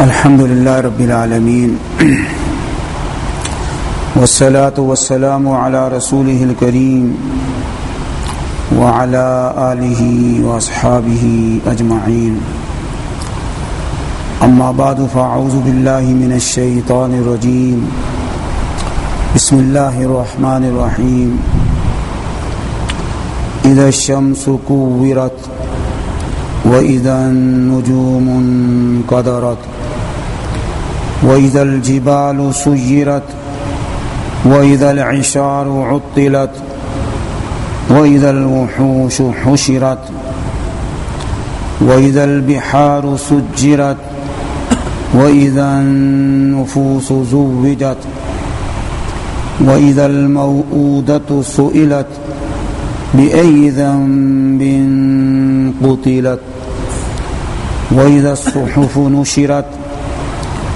الحمد لله رب العالمين والصلاة والسلام على رسوله الكريم وعلى آله وأصحابه أجمعين أما بعد فأعوذ بالله من الشيطان الرجيم بسم الله الرحمن الرحيم إذا الشمس كورت وإذا النجوم انقدرت. وإذا الجبال سيرت وإذا العشار عطلت وإذا الوحوش حشرت وإذا البحار سجرت وإذا النفوس زوجت وإذا الموءودة سئلت بأي ذنب قتلت وإذا الصحف نشرت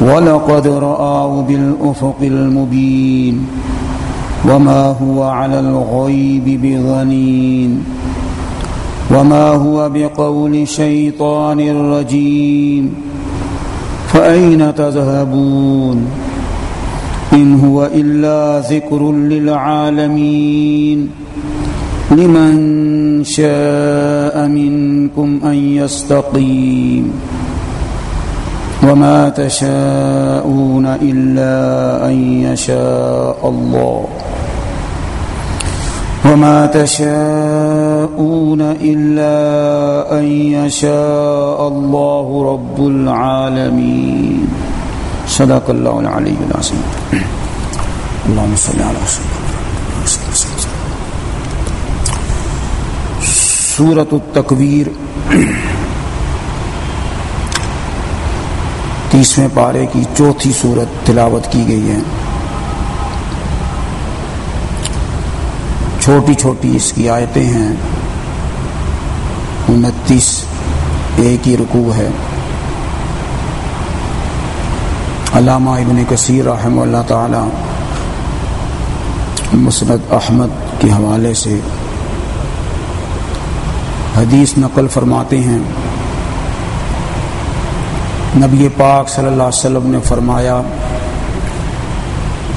ولقد رآه بالأفق المبين وما هو على الغيب بظنين وما هو بقول شيطان رجيم فأين تذهبون إن هو إلا ذكر للعالمين لمن شاء منكم أن يستقيم وما تشاءون إلا أن يشاء الله. وما تشاءون إلا أن يشاء الله رب العالمين. صدق الله العلي العظيم. اللهم صل على سيدنا سورة التكبير. تیسویں پارے کی چوتھی صورت تلاوت کی گئی ہے۔ چھوٹی چھوٹی اس کی آیتیں ہیں۔ انتیس، ایک ہی رکوع ہے۔ علامہ ابن کثیر رحم اللہ تعالی مسند احمد کے حوالے سے حدیث نقل فرماتے ہیں۔ نبی پاک صلی اللہ علیہ وسلم نے فرمایا،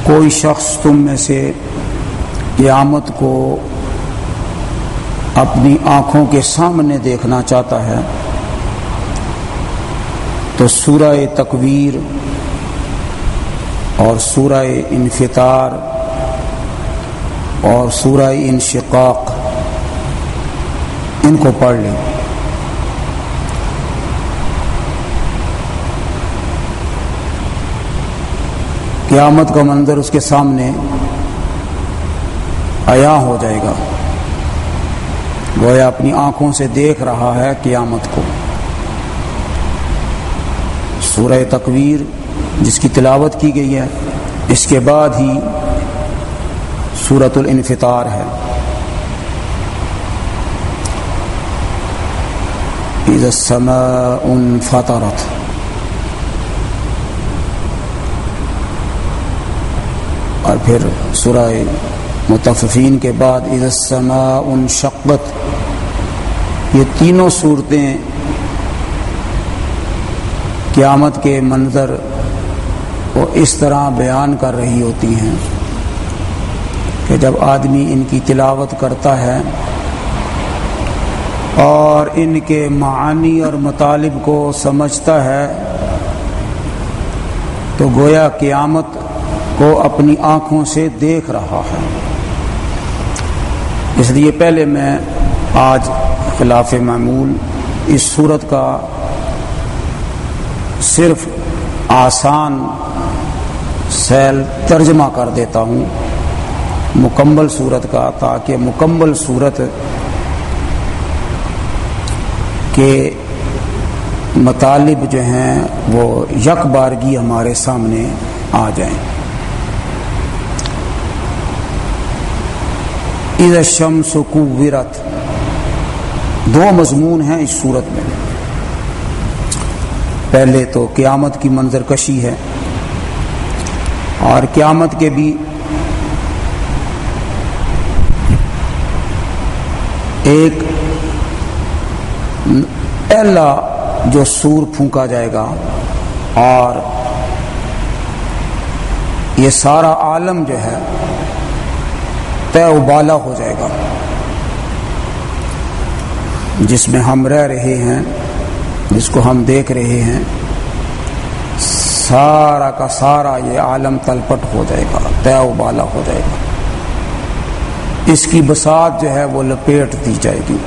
کوئی شخص تم میں سے قیامت کو اپنی آنکھوں کے سامنے دیکھنا چاہتا ہے، تو سورہ تکویر اور سورہ انفطار اور سورہ انشقاق، ان کو پڑھ لیں۔ قیامت کا منظر اس کے سامنے عیا ہو جائے گا۔ گویا اپنی آنکھوں سے دیکھ رہا ہے قیامت کو۔ سورہ تکویر جس کی تلاوت کی گئی ہے، اس کے بعد ہی سورت الانفطار ہے۔ فطرت اور پھر سورہ متفقین کے بعد ان شقت یہ تینوں صورتیں قیامت کے منظر کو اس طرح بیان کر رہی ہوتی ہیں کہ جب آدمی ان کی تلاوت کرتا ہے اور ان کے معانی اور مطالب کو سمجھتا ہے تو گویا قیامت کو اپنی آنکھوں سے دیکھ رہا ہے۔ اس لیے پہلے میں آج خلاف معمول اس صورت کا صرف آسان سیل ترجمہ کر دیتا ہوں، مکمل صورت کا، تاکہ مکمل صورت کے مطالب جو ہیں وہ یک بارگی ہمارے سامنے آ جائیں۔ شمس ورت دو مضمون ہیں اس صورت میں۔ پہلے تو قیامت کی منظر کشی ہے۔ اور قیامت کے بھی ایک پہلا جو سور پھونکا جائے گا۔ اور یہ سارا عالم جو ہے طے ابالا ہو جائے گا۔ جس میں ہم رہ رہے ہیں، جس کو ہم دیکھ رہے ہیں، سارا کا سارا یہ عالم تلپٹ ہو جائے گا طے ابالا ہو جائے گا۔ اس کی بسات جو ہے، وہ لپیٹ دی جائے گی۔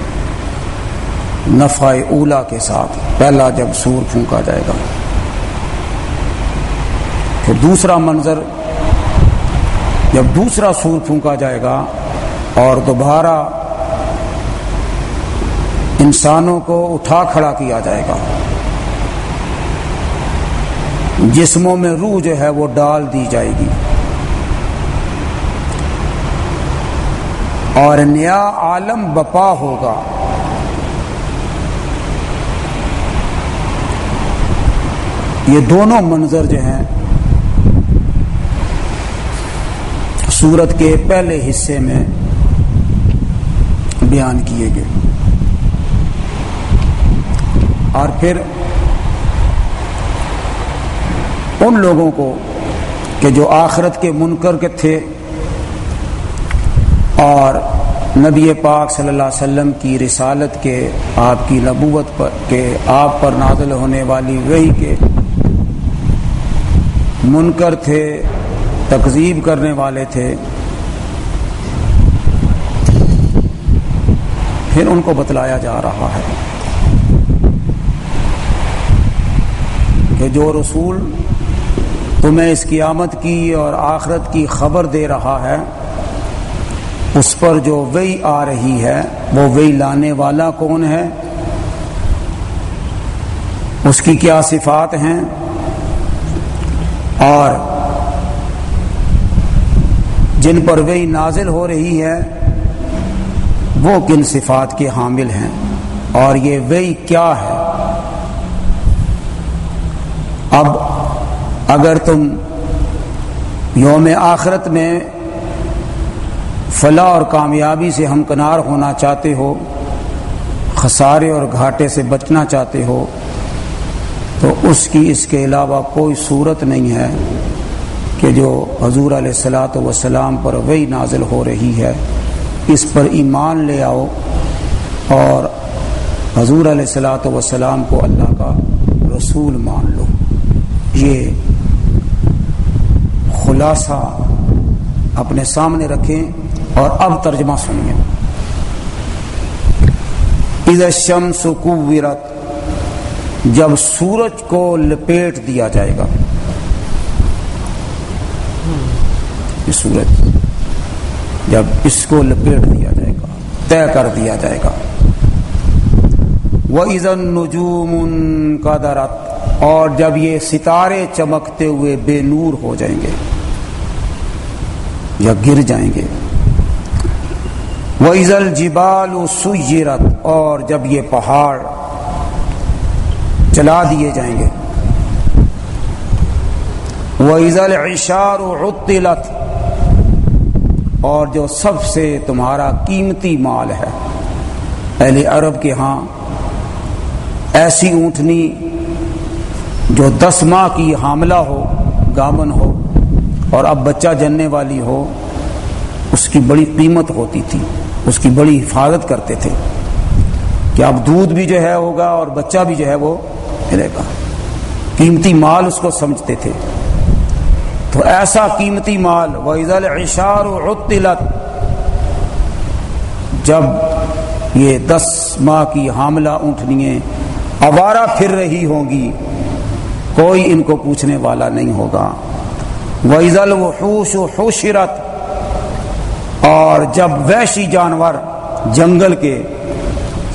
نفع اولا کے ساتھ، پہلا جب سور پھونکا جائے گا۔ پھر دوسرا منظر جب دوسرا سور پھونکا جائے گا اور دوبارہ انسانوں کو اٹھا کھڑا کیا جائے گا۔ جسموں میں روح جو ہے وہ ڈال دی جائے گی۔ اور نیا عالم بپا ہوگا۔ یہ دونوں منظر جو ہیں سورت کے پہلے حصے میں بیان کیے گئے۔ اور پھر ان لوگوں کو کہ جو آخرت کے منکر کے تھے اور نبی پاک صلی اللہ علیہ وسلم کی رسالت کے آپ کی نبوت پر کے آپ پر نازل ہونے والی وہی کے منکر تھے تقزیب کرنے والے تھے۔ پھر ان کو بتلایا جا رہا ہے کہ جو رسول تمہیں اس قیامت کی اور آخرت کی خبر دے رہا ہے، اس پر جو وہی آ رہی ہے، وہ وہی لانے والا کون ہے؟ اس کی کیا صفات ہیں؟ اور جن پر وہی نازل ہو رہی ہے، وہ کن صفات کے حامل ہیں؟ اور یہ وہی کیا ہے؟ اب اگر تم یوم آخرت میں فلاح اور کامیابی سے ہمکنار ہونا چاہتے ہو، خسارے اور گھاٹے سے بچنا چاہتے ہو، تو اس کی اس کے علاوہ کوئی صورت نہیں ہے۔ کہ جو حضور علیہ السلاۃ وسلام پر وہی نازل ہو رہی ہے، اس پر ایمان لے آؤ اور حضور علیہ السلاۃ وسلام کو اللہ کا رسول مان لو۔ یہ خلاصہ اپنے سامنے رکھیں اور اب ترجمہ سنیے۔ شمس ورت جب سورج کو لپیٹ دیا جائے گا یہ سورج جب اس کو لپیٹ دیا جائے گا، طے کر دیا جائے گا۔ وہ عزن نجوم کا درت اور جب یہ ستارے چمکتے ہوئے بے نور ہو جائیں گے یا گر جائیں گے۔ وہ عزل جبال سیرت اور جب یہ پہاڑ چلا دیے جائیں گے۔ وہ عزل اشار عطلت۔ اور جو سب سے تمہارا قیمتی مال ہے۔ اہل عرب کے ہاں ایسی اونٹنی جو دس ماہ کی حاملہ ہو، گامن ہو اور اب بچہ جننے والی ہو، اس کی بڑی قیمت ہوتی تھی، اس کی بڑی حفاظت کرتے تھے۔ کہ اب دودھ بھی جو ہے ہوگا اور بچہ بھی جو ہے وہ ملے گا؟ قیمتی مال اس کو سمجھتے تھے۔ تو ایسا قیمتی مال و اشار عطلت، جب یہ دس ماہ کی حاملہ اونٹنیاں آوارہ پھر رہی ہوں گی، کوئی ان کو پوچھنے والا نہیں ہوگا۔ ویزل و خوش و خوشرت اور جب ویشی جانور جنگل کے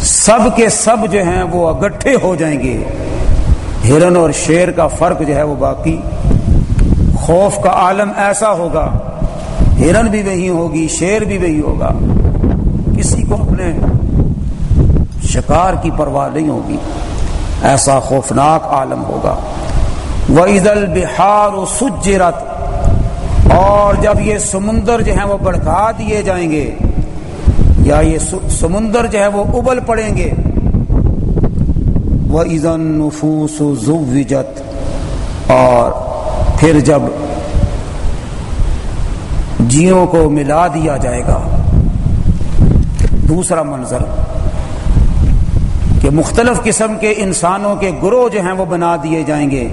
سب کے سب جو ہیں وہ اگٹھے ہو جائیں گے۔ ہرن اور شیر کا فرق جو ہے وہ باقی۔ خوف کا عالم ایسا ہوگا، ہرن بھی وہی ہوگی، شیر بھی وہی ہوگا۔ کسی کو اپنے شکار کی پرواہ نہیں ہوگی۔ ایسا خوفناک عالم ہوگا۔ وہ عزل بہار سجرت، اور جب یہ سمندر جو ہیں وہ بڑکا دیے جائیں گے، یا یہ سمندر جو ہے وہ ابل پڑیں گے۔ وہ عزن نفوس زوجت، اور پھر جب جیوں کو ملا دیا جائے گا، دوسرا منظر کہ مختلف قسم کے انسانوں کے گروہ جو ہیں وہ بنا دیے جائیں گے۔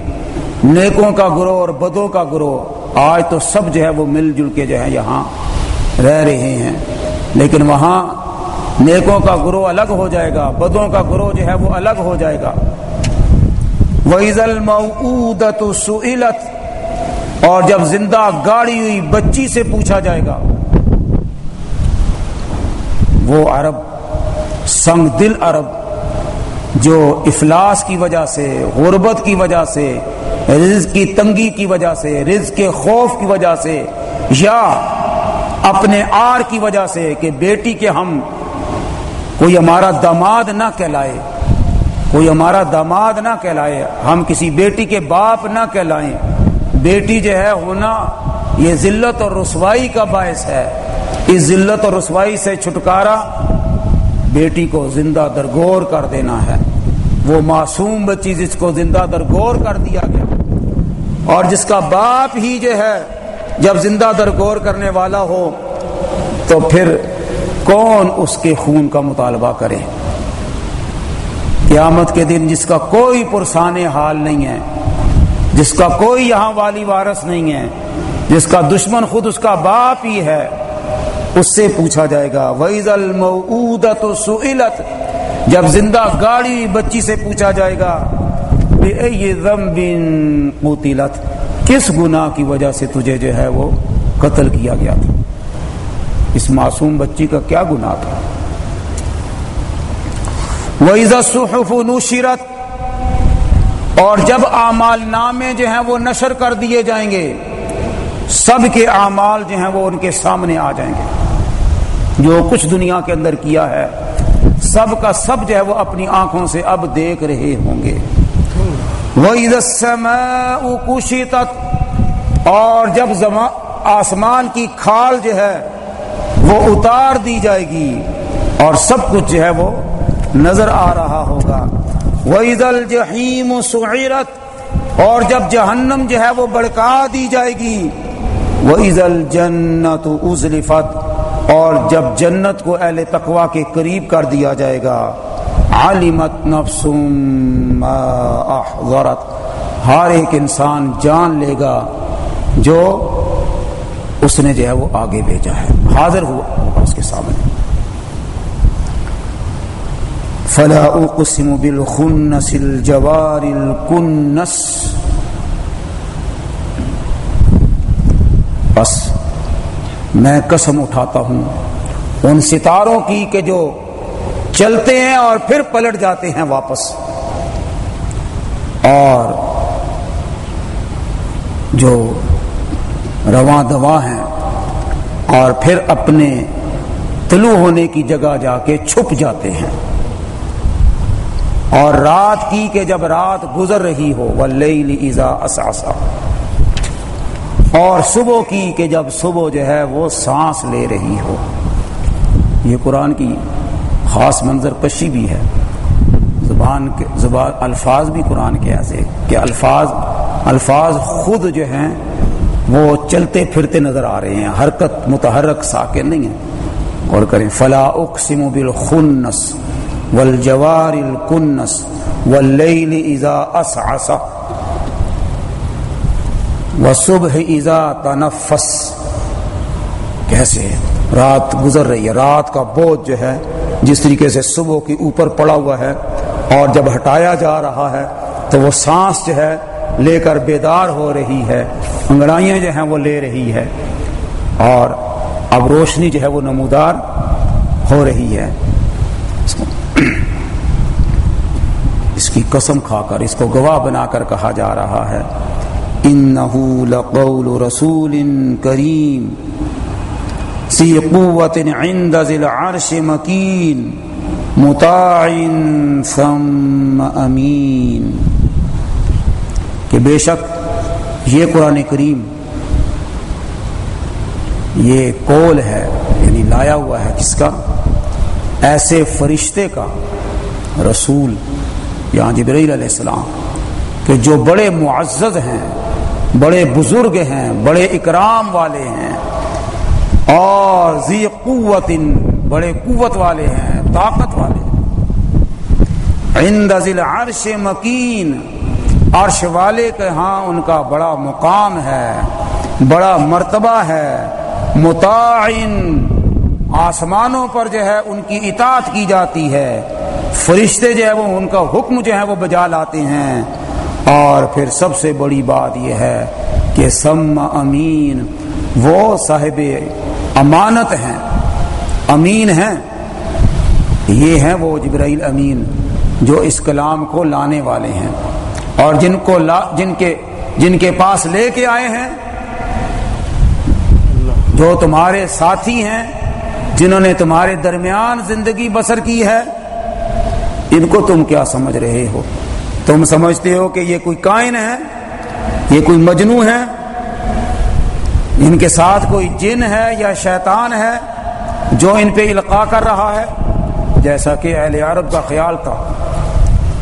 نیکوں کا گروہ اور بدوں کا گروہ۔ آج تو سب جو ہے وہ مل جل کے جو ہے یہاں رہ رہے ہیں۔ لیکن وہاں نیکوں کا گروہ الگ ہو جائے گا، بدوں کا گروہ جو ہے وہ الگ ہو جائے گا۔ اور جب زندہ گاڑی ہوئی، بچی سے پوچھا جائے گا۔ وہ عرب، سنگ دل عرب، جو افلاس کی وجہ سے، غربت کی وجہ سے، رزق کی تنگی کی وجہ سے، رزق کے خوف کی وجہ سے، یا اپنے آر کی وجہ سے کہ بیٹی کے ہم کوئی ہمارا داماد نہ کہلائے، کوئی ہمارا داماد نہ کہلائے، ہم کسی بیٹی کے باپ نہ کہلائیں۔ بیٹی جو ہے ہونا، یہ ذلت اور رسوائی کا باعث ہے۔ اس ذلت اور رسوائی سے چھٹکارا بیٹی کو زندہ درگور کر دینا ہے۔ وہ معصوم بچی جس کو زندہ درگور کر دیا گیا۔ اور جس کا باپ ہی جو ہے جب زندہ درگور کرنے والا ہو، تو پھر کون اس کے خون کا مطالبہ کرے؟ قیامت کے دن جس کا کوئی پرسان حال نہیں ہے جس کا کوئی یہاں والی وارث نہیں ہے، جس کا دشمن خود اس کا باپ ہی ہے، اس سے پوچھا جائے گا ویز المعودت سئلت؟ جب زندہ گاڑی بچی سے پوچھا جائے گا قتلت؟ کس گناہ کی وجہ سے تجھے جو ہے وہ قتل کیا گیا تھا؟ اس معصوم بچی کا کیا گناہ تھا؟ وَإِذَا الصُّحُفُ نُشِرَتْ؟ اور جب اعمال نامے جو ہیں وہ نشر کر دیے جائیں گے، سب کے اعمال جو ہیں وہ ان کے سامنے آ جائیں گے۔ جو کچھ دنیا کے اندر کیا ہے، سب کا سب جو ہے وہ اپنی آنکھوں سے اب دیکھ رہے ہوں گے۔ وَإِذَا السَّمَاءُ اور جب آسمان کی کھال جو ہے وہ اتار دی جائے گی، اور سب کچھ جو ہے وہ نظر آ رہا ہوگا۔ وَإِذَا الْجَحِيمُ سُعِرَتْ اور جب جہنم جو ہے وہ بڑکا دی جائے گی، وَإِذَا الْجَنَّةُ أُزْلِفَتْ اور جب جنت کو اہل تقوی کے قریب کر دیا جائے گا عالمت نفس ما احضرت ہر ایک انسان جان لے گا جو اس نے جو ہے وہ آگے بھیجا ہے، حاضر ہوا اس کے سامنے۔ فلا اقسم بالخنس الجوار الكنس. بس میں قسم اٹھاتا ہوں ان ستاروں کی کہ جو چلتے ہیں اور پھر پلٹ جاتے ہیں واپس. اور جو رواں دوا ہیں اور پھر اپنے طلوع ہونے کی جگہ جا کے چھپ جاتے ہیں. اور رات کی کہ جب رات گزر رہی ہو وہ اساسا اور صبح کی کہ جب صبح جو ہے وہ سانس لے رہی ہو۔ یہ قرآن کی خاص منظر کشی بھی ہے۔ زبان کے، زبان، الفاظ بھی قرآن کے ایسے کہ الفاظ الفاظ خود جو ہیں وہ چلتے پھرتے نظر آ رہے ہیں۔ حرکت متحرک، ساکن نہیں ہے۔ اور کریں، فلا اقسم بالخنس۔ والجوار الکنس واللیل اذا اسعس وصبح اذا تنفس کیسے رات گزر رہی ہے۔ رات کا بوجھ جو ہے، جس طریقے سے صبح کے اوپر پڑا ہوا ہے اور جب ہٹایا جا رہا ہے، تو وہ سانس جو ہے لے کر بیدار ہو رہی ہے۔ انگڑائیاں جو ہیں، وہ لے رہی ہے۔ اور اب روشنی جو ہے، وہ نمودار ہو رہی ہے۔ اس کی قسم کھا کر، اس کو گواہ بنا کر کہا جا رہا ہے۔ لقول رسول کریم سی قوت عند ذی العرش مکین مطاع ثم امین۔ کہ بے شک یہ قرآن کریم، یہ کول ہے یعنی لایا ہوا ہے کس کا؟ ایسے فرشتے کا، رسول۔ یہاں جبریل علیہ السلام، کہ جو بڑے معزز ہیں، بڑے بزرگ ہیں اکرام اکرام والے ہیں، اور ذی قوت، بڑے قوت والے ہیں، طاقت والے عند ذی العرش مکین، عرش والے کے ہاں ان کا بڑا مقام ہے، بڑا مرتبہ ہے۔ متعین آسمانوں پر جو ہے، ان کی اطاعت کی جاتی ہے۔ فرشتے جو ہے وہ ان کا حکم جو ہے وہ بجا لاتے ہیں۔ اور پھر سب سے بڑی بات یہ ہے کہ سم امین وہ صاحب امانت ہیں۔ امین ہیں۔ یہ ہیں وہ جبرائیل امین جو اس کلام کو لانے والے ہیں۔ اور جن کو لا، جن کے جن کے پاس لے کے آئے ہیں، جو تمہارے ساتھی ہیں، جنہوں نے تمہارے درمیان زندگی بسر کی ہے ان کو تم کیا سمجھ رہے ہو؟ تم سمجھتے ہو کہ یہ کوئی کائن ہے؟ یہ کوئی مجنو ہے؟ ان کے ساتھ کوئی جن ہے یا شیطان ہے جو ان پہ القاع کر رہا ہے؟ جیسا کہ اہل عرب کا خیال تھا۔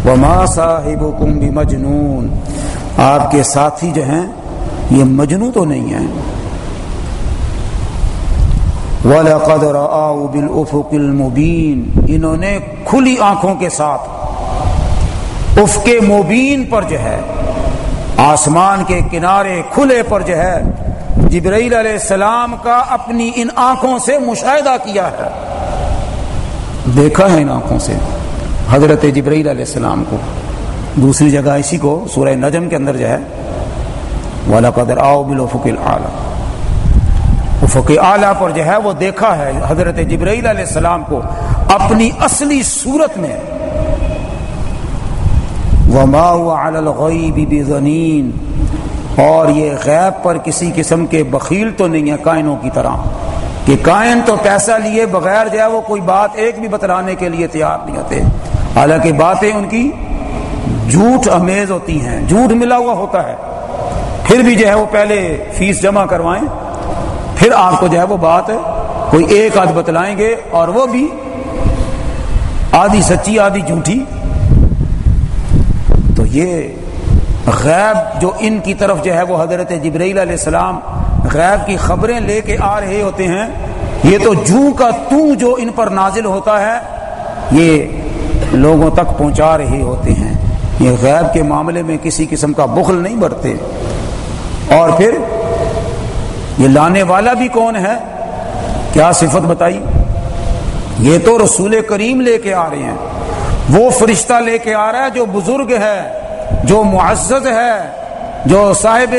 وہ ماں صاحب بھی مجنون آپ کے ساتھی جو ہیں، یہ مجنو تو نہیں ہیں۔ وَلَقَدْ رَآهُ بِالْأُفُقِ الْمُبِينَ انہوں نے کھلی آنکھوں کے ساتھ افق مبین پر جو ہے، آسمان کے کنارے کھلے پر جو ہے، جبرائیل علیہ السلام کا اپنی ان آنکھوں سے مشاہدہ کیا ہے۔ دیکھا ہے ان آنکھوں سے حضرت جبرائیل علیہ السلام کو۔ دوسری جگہ اسی کو سورہ نجم کے اندر جو ہے، وَلَقَدْ رَآهُ بِالْأُفُقِ الْعَالَمِ افق اعلیٰ پر جو ہے وہ دیکھا ہے حضرت جبرائیل علیہ السلام کو اپنی اصلی صورت میں۔ وما علی الغیب بظنین اور یہ غیب پر کسی قسم کے بخیل تو نہیں ہے کائنوں کی طرح۔ کہ کائن تو پیسہ لیے بغیر جو ہے وہ کوئی بات ایک بھی بتلانے کے لیے تیار نہیں ہوتے۔ حالانکہ باتیں ان کی جھوٹ امیز ہوتی ہیں، جھوٹ ملا ہوا ہوتا ہے۔ پھر بھی جو ہے وہ پہلے فیس جمع کروائیں۔ پھر آپ کو جو ہے وہ بات کوئی ایک آدھ بتلائیں گے اور وہ بھی آدھی سچی، آدھی جھوٹھی۔ تو یہ غیب جو ان کی طرف جو ہے وہ حضرت جبرائیل علیہ السلام غیب کی خبریں لے کے آ رہے ہوتے ہیں، یہ تو جو کا تو جو ان پر نازل ہوتا ہے، یہ لوگوں تک پہنچا رہے ہوتے ہیں۔ یہ غیب کے معاملے میں کسی قسم کا بخل نہیں بڑھتے اور پھر یہ لانے والا بھی کون ہے؟ کیا صفت بتائی؟ یہ تو رسول کریم لے کے آ رہے ہیں۔ وہ فرشتہ لے کے آ رہا ہے جو بزرگ ہے، جو معزز ہے، جو صاحب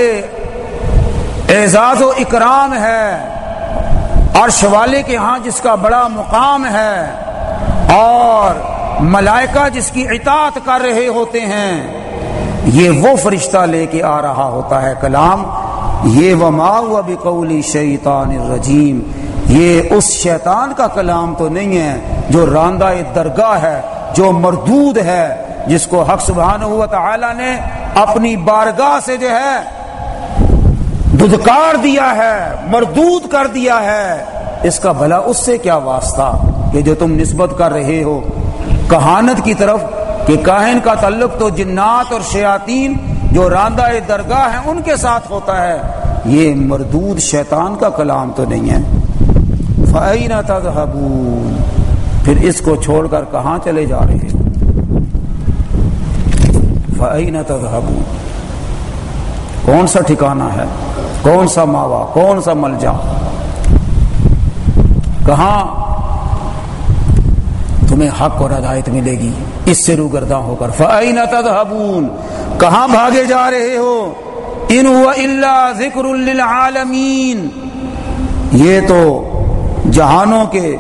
اعزاز و اکرام ہے۔ عرش والے کے ہاں جس کا بڑا مقام ہے اور ملائکہ جس کی اطاعت کر رہے ہوتے ہیں، یہ وہ فرشتہ لے کے آ رہا ہوتا ہے۔ کلام یہ وما ہوا بقول شیطان الرجیم، یہ اس شیطان کا کلام تو نہیں ہے جو راندہ درگاہ ہے، جو مردود ہے، جس کو حق سبحانہ و تعالی نے اپنی بارگاہ سے جو ہے ددکار دیا ہے، مردود کر دیا ہے۔ اس کا بھلا اس سے کیا واسطہ کہ جو تم نسبت کر رہے ہو؟ کہانت کی طرف کہ کاہن کا تعلق تو جنات اور شیاطین جو راندہ درگاہ ہیں، ان کے ساتھ ہوتا ہے۔ یہ مردود شیطان کا کلام تو نہیں ہے۔ پھر اس کو چھوڑ کر کہاں چلے جا رہے کون سا ٹھکانہ ہے؟ کون سا ماوا؟ کون سا مل جا کہاں تمہیں حق اور ہدایت ملے گی؟ اس سے روگرداں ہو کر۔ فعین تذهبون؟ کہاں بھاگے جا رہے ہو؟ ان هو الا ذکر للعالمین یہ تو جہانوں کے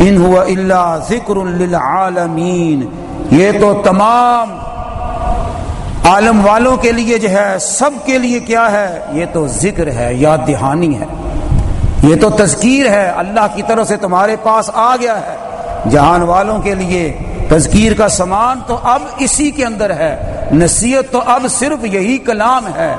ان هو الا ذکر للعالمین یہ تو تمام عالم والوں کے لیے جو ہے، سب کے لیے کیا ہے؟ یہ تو ذکر ہے، یاد دہانی ہے۔ یہ تو تذکیر ہے، اللہ کی طرف سے تمہارے پاس آ گیا ہے۔ جہان والوں کے لیے تذکیر کا سامان تو اب اسی کے اندر ہے۔ نصیحت تو اب صرف یہی کلام ہے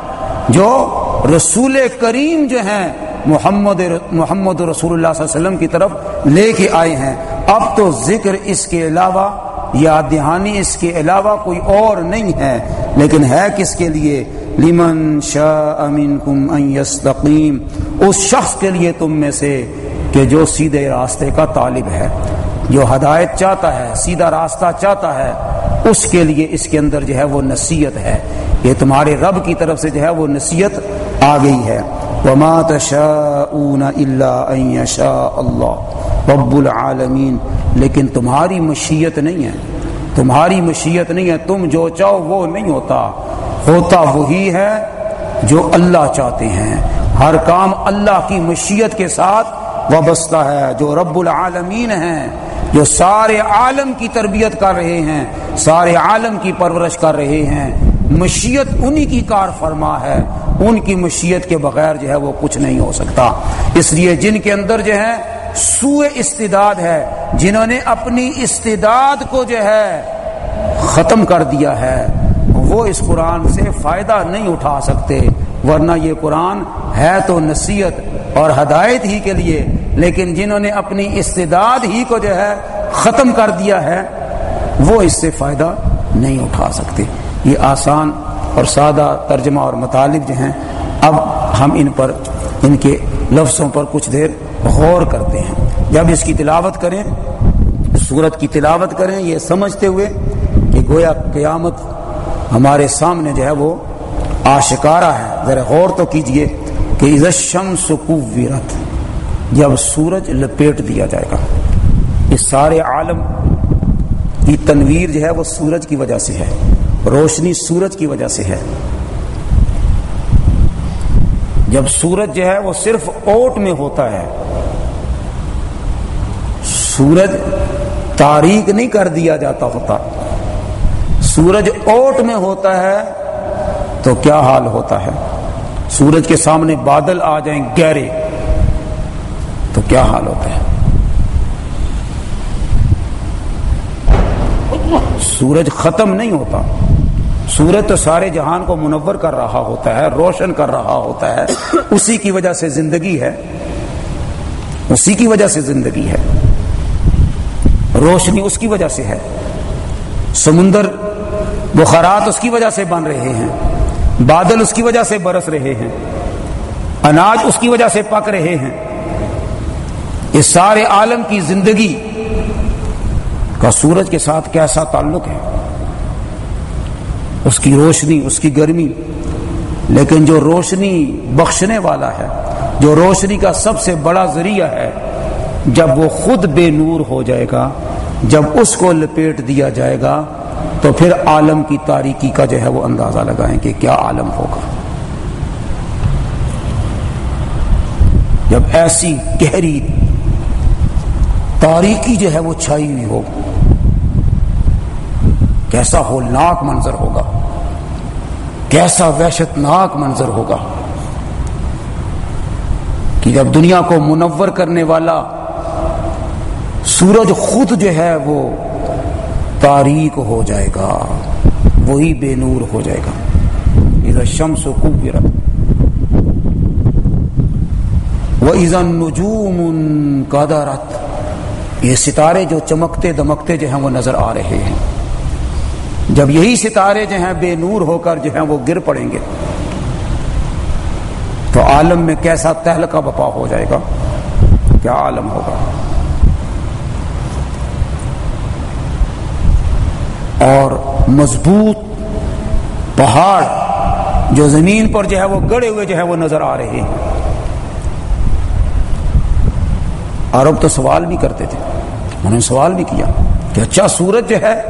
جو رسول کریم جو ہیں، محمد محمد رسول اللہ صلی اللہ علیہ وسلم کی طرف لے کے آئے ہیں۔ اب تو ذکر اس کے علاوہ یا دہانی اس کے علاوہ کوئی اور نہیں ہے۔ لیکن ہے کس کے لیے؟ لمن شاء منکم ان یستقیم۔ اس شخص کے لیے تم میں سے کہ جو سیدھے راستے کا طالب ہے۔ جو ہدایت چاہتا ہے، سیدھا راستہ چاہتا ہے، اس کے لیے اس کے اندر جو ہے وہ نصیحت ہے۔ یہ تمہارے رب کی طرف سے جو ہے وہ نصیحت آ گئی ہے۔ وما تشاءون الا ان يشاء اللہ رب العالمین لیکن تمہاری مشیت نہیں ہے۔ تمہاری مشیت نہیں ہے۔ تم جو چاہو وہ نہیں ہوتا۔ ہوتا وہی ہے جو اللہ چاہتے ہیں۔ ہر کام اللہ کی مشیت کے ساتھ وابستہ ہے۔ جو رب العالمین ہیں۔ جو سارے عالم کی تربیت کر رہے ہیں، سارے عالم کی پرورش کر رہے ہیں، مشیت انہی کی کار فرما ہے۔ ان کی مشیت کے بغیر جو ہے وہ کچھ نہیں ہو سکتا۔ اس لیے جن کے اندر جو ہے سوئے استداد ہے، جنہوں نے اپنی استداد کو جو ہے ختم کر دیا ہے، وہ اس قرآن سے فائدہ نہیں اٹھا سکتے۔ ورنہ یہ قرآن ہے تو نصیحت اور ہدایت ہی کے لیے، لیکن جنہوں نے اپنی استداد ہی کو جو ہے ختم کر دیا ہے، وہ اس سے فائدہ نہیں اٹھا سکتے۔ یہ آسان اور سادہ ترجمہ اور مطالب جو ہیں، اب ہم ان پر، ان کے لفظوں پر کچھ دیر غور کرتے ہیں۔ جب اس کی تلاوت کریں سورت کی تلاوت کریں، یہ سمجھتے ہوئے کہ گویا قیامت ہمارے سامنے جو ہے وہ آشکارا ہے۔ ذرا غور تو کیجیے کہ عزشم سکویرت جب سورج لپیٹ دیا جائے گا۔ یہ سارے عالم کی تنویر جو ہے وہ سورج کی وجہ سے ہے۔ روشنی سورج کی وجہ سے ہے۔ جب سورج جو ہے وہ صرف اوٹ میں ہوتا ہے، سورج تاریخ نہیں کر دیا جاتا ہوتا۔ سورج اوٹ میں ہوتا ہے تو کیا حال ہوتا ہے؟ سورج کے سامنے بادل آ جائیں گہرے، تو کیا حال ہوتا ہے؟ سورج ختم نہیں ہوتا۔ سورج تو سارے جہان کو منور کر رہا ہوتا ہے، روشن کر رہا ہوتا ہے۔ اسی کی وجہ سے زندگی ہے۔ اسی کی وجہ سے زندگی ہے۔ روشنی اس کی وجہ سے ہے۔ سمندر بخارات اس کی وجہ سے بن رہے ہیں۔ بادل اس کی وجہ سے برس رہے ہیں، اناج اس کی وجہ سے پک رہے ہیں۔ اس سارے عالم کی زندگی کا سورج کے ساتھ کیسا تعلق ہے؟ اس کی روشنی، اس کی گرمی۔ لیکن جو روشنی بخشنے والا ہے، جو روشنی کا سب سے بڑا ذریعہ ہے، جب وہ خود بے نور ہو جائے گا، جب اس کو لپیٹ دیا جائے گا تو پھر عالم کی تاریکی کا جو ہے وہ اندازہ لگائیں کہ کیا عالم ہوگا۔ جب ایسی گہری تاریکی جو ہے وہ چھائی ہوئی ہو، کیسا ہولناک منظر ہوگا، کیسا وحشت ناک منظر ہوگا کہ جب دنیا کو منور کرنے والا سورج خود جو ہے وہ تاریخ ہو جائے گا، وہی بے نور ہو جائے گا۔ شمس و وہ نجوم قدرت یہ ستارے جو چمکتے دمکتے جو ہیں وہ نظر آ رہے ہیں۔ جب یہی ستارے جو ہیں بے نور ہو کر جو ہیں وہ گر پڑیں گے۔ تو عالم میں کیسا تہلکا بپا ہو جائے گا؟ کیا عالم ہوگا؟ اور مضبوط پہاڑ جو زمین پر جو ہے وہ گڑے ہوئے جو ہے وہ نظر آ رہے ہیں۔ عرب تو سوال بھی کرتے تھے۔ انہوں نے سوال بھی کیا کہ اچھا سورج جو ہے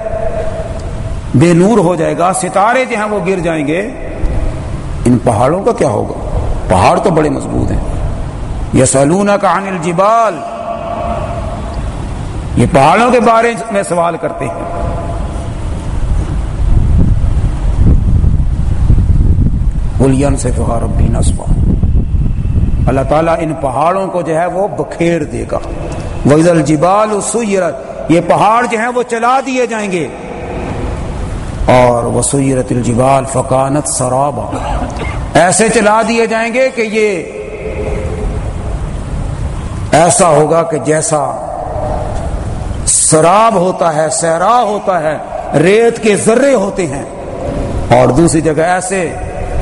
بے نور ہو جائے گا، ستارے جو ہیں وہ گر جائیں گے۔ ان پہاڑوں کا کیا ہوگا؟ پہاڑ تو بڑے مضبوط ہیں۔ یہ سلون کا انل جبال یہ پہاڑوں کے بارے میں سوال کرتے ہیں۔ بلین سے ربی نسبا اللہ تعالیٰ ان پہاڑوں کو جو ہے وہ بکھیر دے گا۔ وزل جبال سیرت یہ پہاڑ جو ہیں وہ چلا دیے جائیں گے۔ اور وسیرت الجبال فقانت سراب ایسے چلا دیے جائیں گے کہ یہ ایسا ہوگا کہ جیسا سراب ہوتا ہے سیرا ہوتا ہے، ریت کے ذرے ہوتے ہیں۔ اور دوسری جگہ ایسے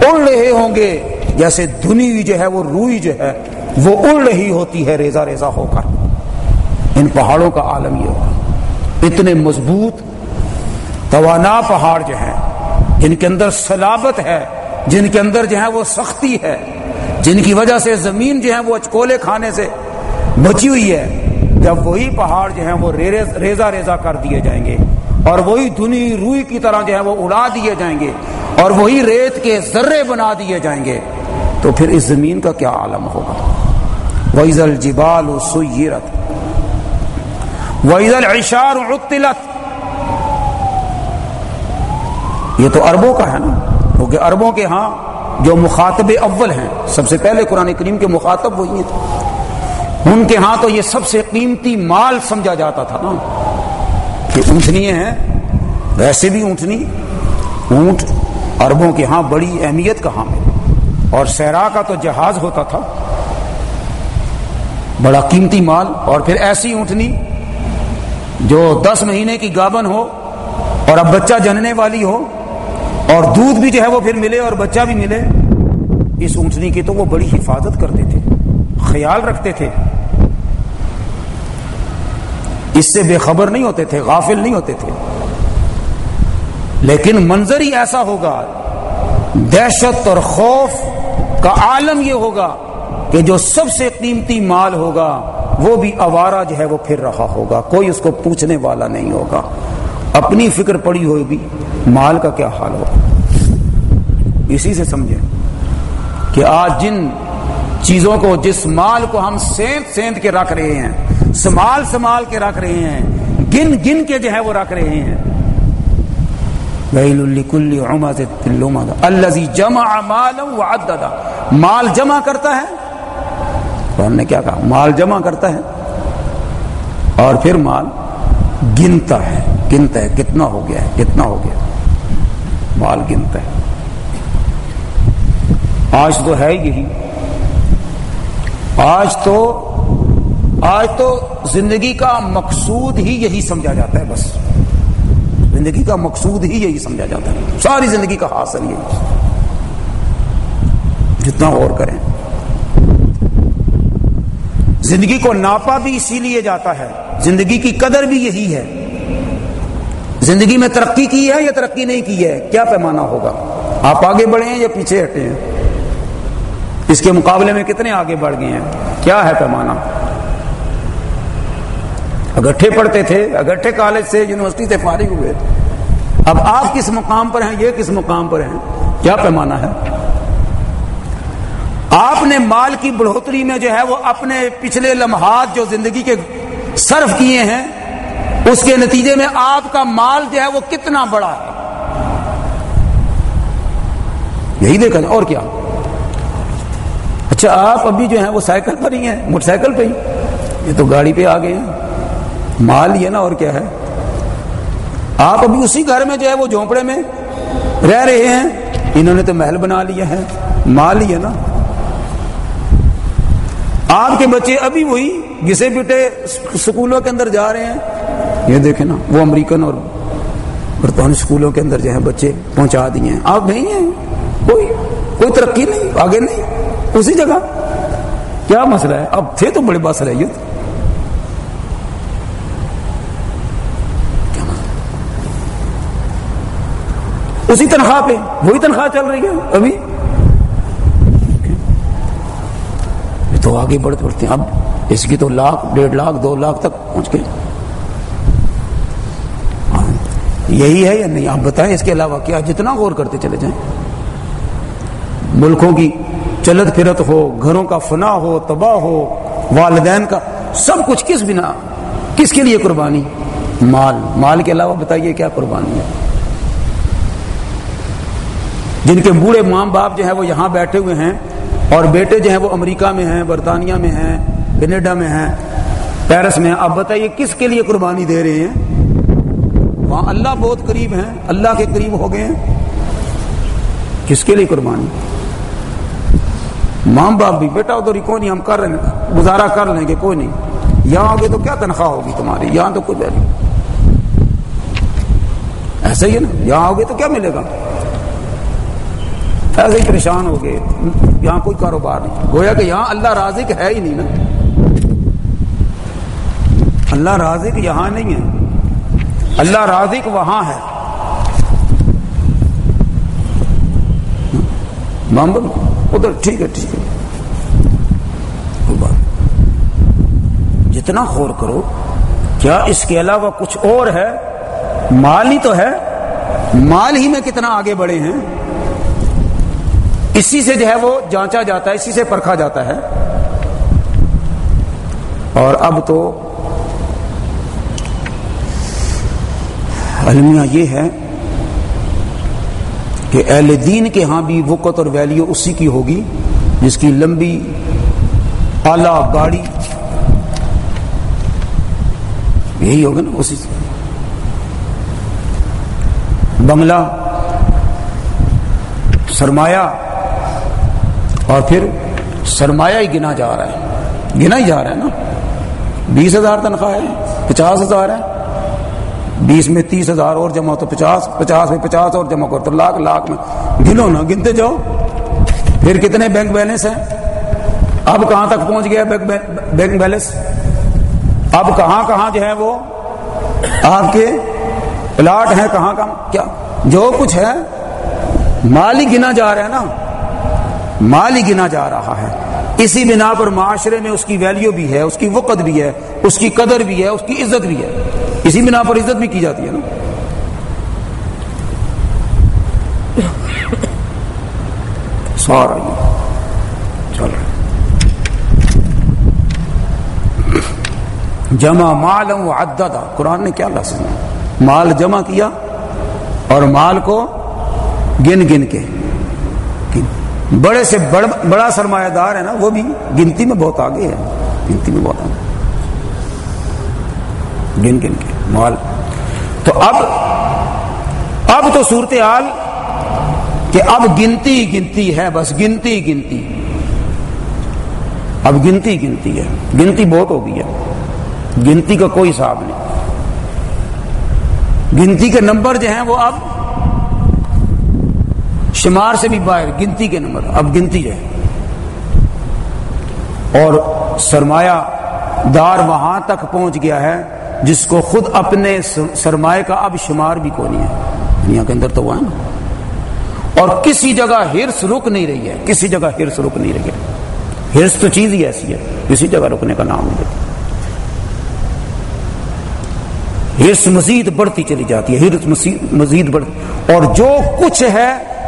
اڑ رہے ہوں گے۔ جیسے دھنی جو ہے، وہ روئی جو ہے، وہ اڑ رہی ہوتی ہے ریزا ریزا ہو کر۔ ان پہاڑوں کا عالم یہ ہوگا۔ اتنے مضبوط، توانا پہاڑ جو ہیں جن کے اندر سلابت ہے۔ جن کے اندر جو ہے، وہ سختی ہے۔ جن کی وجہ سے زمین جو ہے، وہ اچکولے کھانے سے بچی ہوئی ہے۔ جب وہی پہاڑ جو ہیں، وہ ریزا ریزا کر دیے جائیں گے۔ اور وہی دنی روئی کی طرح جو ہے، وہ اڑا دیے جائیں گے۔ اور وہی ریت کے ذرے بنا دیے جائیں گے۔ تو پھر اس زمین کا کیا عالم ہوگا؟ ویزل جبال و سیرت ویزل اشار عطلت۔ یہ تو اربوں کا ہے نا۔ کیونکہ اربوں کے ہاں جو مخاطب اول ہیں، سب سے پہلے قرآن کریم کے مخاطب وہی تھے ان کے ہاں تو یہ سب سے قیمتی مال سمجھا جاتا تھا نا۔ کہ اونٹنی ہیں ویسے بھی اونٹنی، اونٹ اربوں کے ہاں بڑی اہمیت کا حامل۔ اور سیرا کا تو جہاز ہوتا تھا۔ بڑا قیمتی مال اور پھر ایسی اونٹنی جو دس مہینے کی گابن ہو اور اب بچہ جننے والی ہو اور دودھ بھی جو ہے وہ پھر ملے اور بچہ بھی ملے، اس اونٹنی کی تو وہ بڑی حفاظت کرتے تھے، خیال رکھتے تھے۔ اس سے بے خبر نہیں ہوتے تھے، غافل نہیں ہوتے تھے۔ لیکن منظر ہی ایسا ہوگا۔ دہشت اور خوف کا عالم یہ ہوگا کہ جو سب سے قیمتی مال ہوگا، وہ بھی آوارہ جو ہے وہ پھر رہا ہوگا۔ کوئی اس کو پوچھنے والا نہیں ہوگا۔ اپنی فکر پڑی ہوگی مال کا کیا حال ہوگا۔ اسی سے سمجھیں کہ آج جن چیزوں کو، جس مال کو ہم سینت سینت کے رکھ رہے ہیں، سمال سمال کے رکھ رہے ہیں، گن گن کے جو ہے وہ رکھ رہے ہیں جمع مال جمع کرتا ہے؟ نے کیا کہا؟ مال جمع کرتا ہے اور پھر مال گنتا ہے. گنتا ہے. کتنا ہو گیا ہے؟ کتنا ہو گیا مال گنتا ہے. آج تو ہے یہی. آج تو آج تو زندگی کا مقصود ہی یہی سمجھا جاتا ہے بس. زندگی کا مقصود ہی یہی سمجھا جاتا ہے۔ ساری زندگی کا حاصل یہی۔ جتنا غور کریں۔ زندگی کو ناپا بھی اسی لیے جاتا ہے۔ زندگی کی قدر بھی یہی ہے۔ زندگی میں ترقی کی ہے یا ترقی نہیں کی ہے؟ کیا پیمانہ ہوگا؟ آپ آگے بڑھے ہیں یا پیچھے ہٹے ہیں اس کے مقابلے میں کتنے آگے بڑھ گئے ہیں؟ کیا ہے پیمانہ؟ اگٹھے پڑھتے تھے، اگٹھے کالج سے یونیورسٹی سے فارغ ہوئے۔ اب آپ کس مقام پر ہیں، یہ کس مقام پر ہیں؟ کیا پیمانہ ہے؟ آپ نے مال کی بڑھوتری میں جو ہے وہ اپنے پچھلے لمحات جو زندگی کے صرف کیے ہیں، اس کے نتیجے میں آپ کا مال جو ہے وہ کتنا بڑا ہے؟ یہی دیکھا اور کیا؟ اچھا آپ ابھی جو ہیں وہ سائیکل پر ہی ہیں، موٹر سائیکل پہ ہی۔ یہ تو گاڑی پہ آ گئے ہیں۔ مال یہ نا اور کیا ہے؟ آپ ابھی اسی گھر میں جو ہے وہ جھونپڑے میں رہ رہے ہیں، انہوں نے تو محل بنا لیا ہے، مال ہی ہے نا۔ آپ کے بچے ابھی وہی گسے پیٹے سکولوں کے اندر جا رہے ہیں۔ یہ دیکھیں نا، وہ امریکن اور برطانوی سکولوں کے اندر جو ہے بچے پہنچا دیے ہیں۔ آپ نہیں ہیں، کوئی کوئی ترقی نہیں، آگے نہیں، اسی جگہ۔ کیا مسئلہ ہے؟ اب تھے تو بڑے بس اسی تنخواہ پہ۔ وہی تنخواہ چل رہی ہے۔ ابھی تو آگے بڑھتے بڑھتے اب اس کی تو لاکھ، ڈیڑھ لاکھ، دو لاکھ تک پہنچ گئے۔ یہی ہے یا نہیں؟ آپ بتائیں اس کے علاوہ کیا جتنا غور کرتے چلے جائیں۔ ملکوں کی چلت پھرت ہو، گھروں کا فنا ہو، تباہ ہو، والدین کا سب کچھ کس بنا؟ کس کے لیے قربانی؟ مال۔ مال کے علاوہ بتائیے کیا قربانی ہے؟ جن کے بوڑھے ماں باپ جو ہیں وہ یہاں بیٹھے ہوئے ہیں اور بیٹے جو ہیں وہ امریکہ میں ہیں، برطانیہ میں ہیں، کینیڈا میں ہیں، پیرس میں ہیں۔ اب بتائیے کس کے لیے قربانی دے رہے ہیں؟ وہاں اللہ بہت قریب ہیں، اللہ کے قریب ہو گئے ہیں۔ کس کے لیے قربانی؟ ماں باپ بھی، بیٹا ادھر کوئی نہیں ہم کر رہے ہیں، گزارا کر لیں گے، کوئی نہیں۔ یہاں گے تو کیا تنخواہ ہوگی تمہاری؟ یہاں تو کوئی ایسا ہی ہے نا، یہاں آؤ گے تو کیا ملے گا؟ ایسے ہی پریشان ہو گئے۔ یہاں کوئی کاروبار نہیں۔ گویا کہ یہاں اللہ رازق ہے ہی نہیں نا۔ اللہ رازق یہاں نہیں ہے۔ اللہ رازق وہاں ہے۔ محمد ادھر ٹھیک ہے ٹھیک ہے۔ جتنا خور کرو، کیا اس کے علاوہ کچھ اور ہے؟ مال ہی تو ہے۔ مال ہی میں کتنا آگے بڑھے ہیں؟ اسی سے جو ہے وہ جانچا جاتا ہے، اسی سے پرکھا جاتا ہے۔ اور اب تو المیہ یہ ہے کہ اہل دین کے ہاں بھی وقت اور ویلیو اسی کی ہوگی، جس کی لمبی اعلی گاڑی یہی ہوگا نا، اسی سے۔ بنگلہ سرمایہ اور پھر سرمایہ ہی گنا جا رہا ہے۔ گنا ہی جا رہا ہے نا۔ بیس ہزار تنخواہ ہے، پچاس ہزار ہے۔ بیس میں تیس ہزار اور جمع تو پچاس پچاس میں پچاس اور جمع کرو تو لاکھ لاکھ۔ میں گنو نا، گنتے جاؤ۔ پھر کتنے بینک بیلنس ہیں؟ اب کہاں تک پہنچ گیا بینک بیلنس؟ اب کہاں کہاں جو ہے وہ؟ آپ کے پلاٹ ہیں کہاں کہاں؟ کیا؟ جو کچھ ہے، مال ہی گنا جا رہا ہے نا۔ مال ہی گنا جا رہا ہے۔ اسی بنا پر معاشرے میں اس کی ویلیو بھی ہے، اس کی وقت بھی ہے، اس کی قدر بھی ہے، اس کی عزت بھی ہے۔ اسی بنا پر عزت بھی کی جاتی ہے نا۔ سارا چلو۔ جمع مال و عددا قرآن نے کیا لفظ مال جمع کیا اور مال کو گن گن کے۔ بڑے سے بڑ, بڑا سرمایہ دار ہے نا وہ بھی گنتی میں بہت آگے ہے۔ گنتی میں بہت آگے۔ گن گن کے مال۔ تو اب اب تو صورتحال کہ اب گنتی گنتی ہے بس گنتی گنتی۔ اب گنتی گنتی ہے۔ گنتی بہت ہو گئی ہے۔ گنتی کا کوئی حساب نہیں۔ گنتی کے نمبر جو ہیں وہ اب شمار سے بھی باہر، گنتی کے نمبر۔ اب گنتی ہے۔ اور سرمایہ دار وہاں تک پہنچ گیا ہے جس کو خود اپنے سرمایہ کا اب شمار بھی کو نہیں ہے؟ دنیا کے اندر تو وہ ہے نا۔ اور کسی جگہ ہرس رک نہیں رہی ہے۔ کسی جگہ ہرس رک نہیں رہی ہے۔ ہرس تو چیز ہی ایسی ہے۔ کسی جگہ رکنے کا نام نہیں۔ ہرس مزید بڑھتی چلی جاتی ہے۔ ہرس مزید بڑھتی اور جو کچھ ہے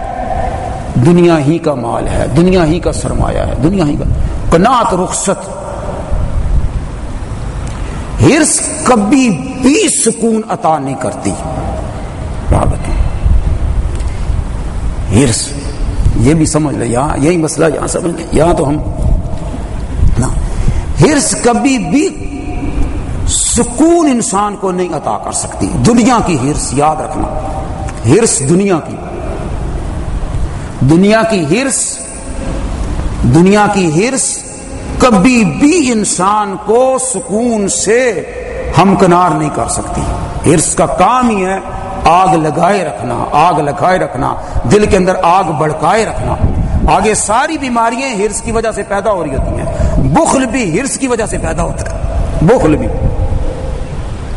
دنیا ہی کا مال ہے، دنیا ہی کا سرمایہ ہے، دنیا ہی کا۔ کنات رخصت۔ ہرس کبھی بھی سکون عطا نہیں کرتی۔ ہرس۔ یہ بھی سمجھ لے یہاں یہی مسئلہ یہاں سمجھ لیں۔ یہاں تو ہم ہرس کبھی بھی سکون انسان کو نہیں عطا کر سکتی۔ دنیا کی ہرس، یاد رکھنا۔ ہرس دنیا کی۔ دنیا کی ہرس، دنیا کی ہرس کبھی بھی انسان کو سکون سے ہمکنار نہیں کر سکتی۔ ہرس کا کام ہی ہے آگ لگائے رکھنا، آگ لگائے رکھنا، دل کے اندر آگ بڑکائے رکھنا۔ آگے ساری بیماریاں ہرس کی وجہ سے پیدا ہو رہی ہوتی ہیں۔ بخل بھی ہرس کی وجہ سے پیدا ہوتا ہے۔ بخل بھی۔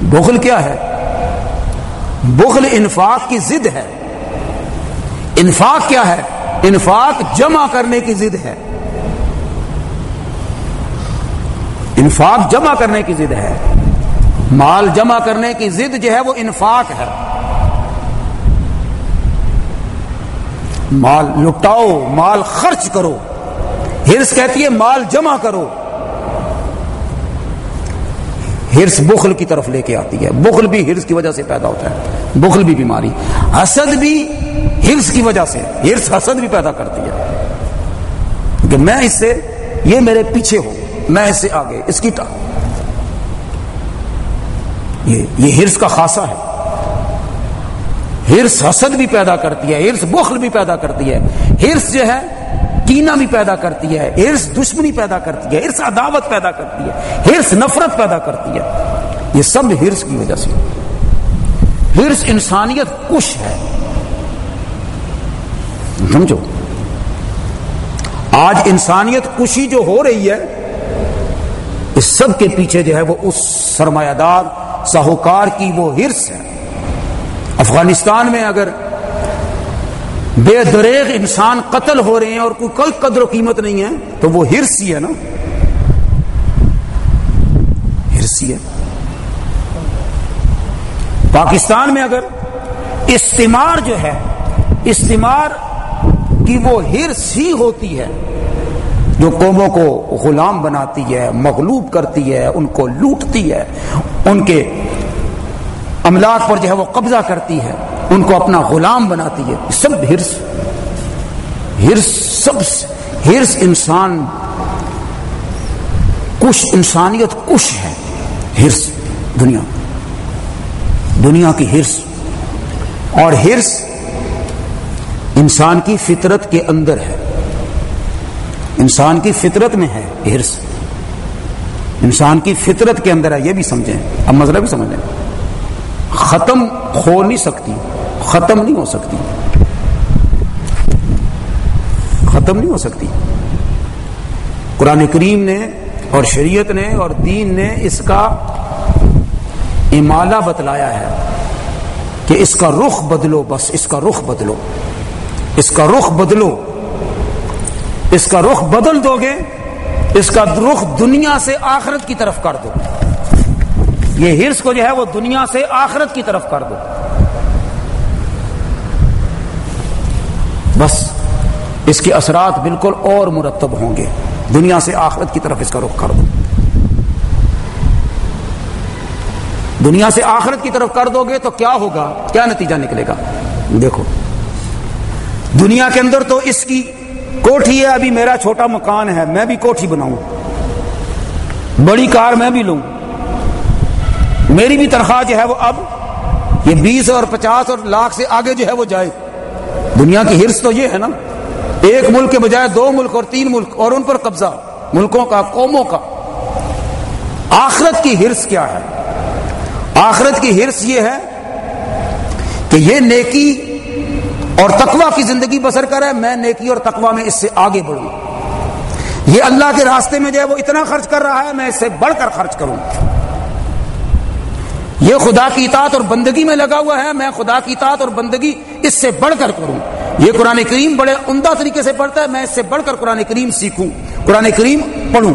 بخل کیا ہے؟ بخل انفاق کی ضد ہے۔ انفاق کیا ہے؟ انفاق جمع کرنے کی ضد ہے۔ انفاق جمع کرنے کی ضد ہے۔ مال جمع کرنے کی ضد جو ہے وہ انفاق ہے۔ مال لٹاؤ، مال خرچ کرو۔ ہرس کہتی ہے مال جمع کرو۔ ہرس بخل کی طرف لے کے آتی ہے۔ بخل بھی ہرس کی وجہ سے پیدا ہوتا ہے۔ بخل بھی بیماری۔ حسد بھی ہرس کی وجہ سے، ہرس حسد بھی پیدا کرتی ہے کہ میں اس سے، یہ میرے پیچھے ہوں، میں اس سے آگے، اس کی یہ ہرس کا خاصہ ہے۔ ہرس حسد بھی پیدا کرتی ہے، ہرس بخل بھی پیدا کرتی ہے۔ ہرس جو ہے کینا بھی پیدا کرتی ہے، ہرس دشمنی پیدا کرتی ہے، ہرس عداوت پیدا کرتی ہے، ہرس نفرت پیدا کرتی ہے۔ یہ سب ہرس کی وجہ سے۔ ہرس انسانیت کش ہے۔ سمجھو؟ آج انسانیت کشی جو ہو رہی ہے، اس سب کے پیچھے جو ہے وہ اس سرمایہ دار ساہوکار کی وہ ہرس ہے۔ افغانستان میں اگر بے دریغ انسان قتل ہو رہے ہیں اور کوئی کوئی قدر و قیمت نہیں ہے، تو وہ ہرسی ہے نا۔ ہرسی ہے۔ پاکستان میں اگر استعمار جو ہے، استعمار کی وہ ہرس ہی ہوتی ہے۔ جو قوموں کو غلام بناتی ہے، مغلوب کرتی ہے، ان کو لوٹتی ہے، ان کے املاک پر جو ہے وہ قبضہ کرتی ہے، ان کو اپنا غلام بناتی ہے۔ سب ہرس ہرس سب، ہرس انسان، کش انسانیت کش ہے۔ ہرس، دنیا۔ دنیا کی ہرس۔ اور ہرس انسان کی فطرت کے اندر ہے۔ انسان کی فطرت میں ہے ہرس۔ انسان کی فطرت کے اندر ہے، یہ بھی سمجھیں۔ اب مسئلہ بھی سمجھیں۔ ختم ہو نہیں سکتی، ختم نہیں ہو سکتی۔ ختم نہیں ہو سکتی۔ قرآن کریم نے اور شریعت نے اور دین نے اس کا امالہ بتلایا ہے کہ اس کا رخ بدلو، بس اس کا رخ بدلو۔ اس کا رخ بدلو۔ اس کا رخ بدل دو گے اس کا رخ دنیا سے آخرت کی طرف کر دو۔ یہ ہرس کو جو ہے وہ دنیا سے آخرت کی طرف کر دو۔ بس اس کے اثرات بالکل اور مرتب ہوں گے۔ دنیا سے آخرت کی طرف اس کا رخ کر دو۔ دنیا سے آخرت کی طرف کر دو گے تو کیا ہوگا؟ کیا نتیجہ نکلے گا؟ دیکھو۔ دنیا کے اندر تو اس کی کوٹھی ہے، ابھی میرا چھوٹا مکان ہے، میں بھی کوٹھی بناؤں۔ بڑی کار میں بھی لوں۔ میری بھی تنخواہ جو ہے وہ اب یہ بیس اور پچاس اور لاکھ سے آگے جو ہے وہ جائے۔ دنیا کی ہرس تو یہ ہے نا، ایک ملک کے بجائے دو ملک اور تین ملک اور ان پر قبضہ، ملکوں کا، قوموں کا۔ آخرت کی ہرس کیا ہے؟ آخرت کی ہرس یہ ہے کہ یہ نیکی اور تقوا کی زندگی بسر کرے، میں نیکی اور تقوا میں اس سے آگے بڑھوں۔ یہ اللہ کے راستے میں جو ہے وہ اتنا خرچ کر رہا ہے، میں اس سے بڑھ کر خرچ کروں۔ یہ خدا کی اطاعت اور بندگی میں لگا ہوا ہے، میں خدا کی اطاعت اور بندگی اس سے بڑھ کر کروں۔ یہ قرآن کریم بڑے عمدہ طریقے سے پڑھتا ہے، میں اس سے بڑھ کر قرآن کریم سیکھوں۔ قرآن کریم پڑھوں۔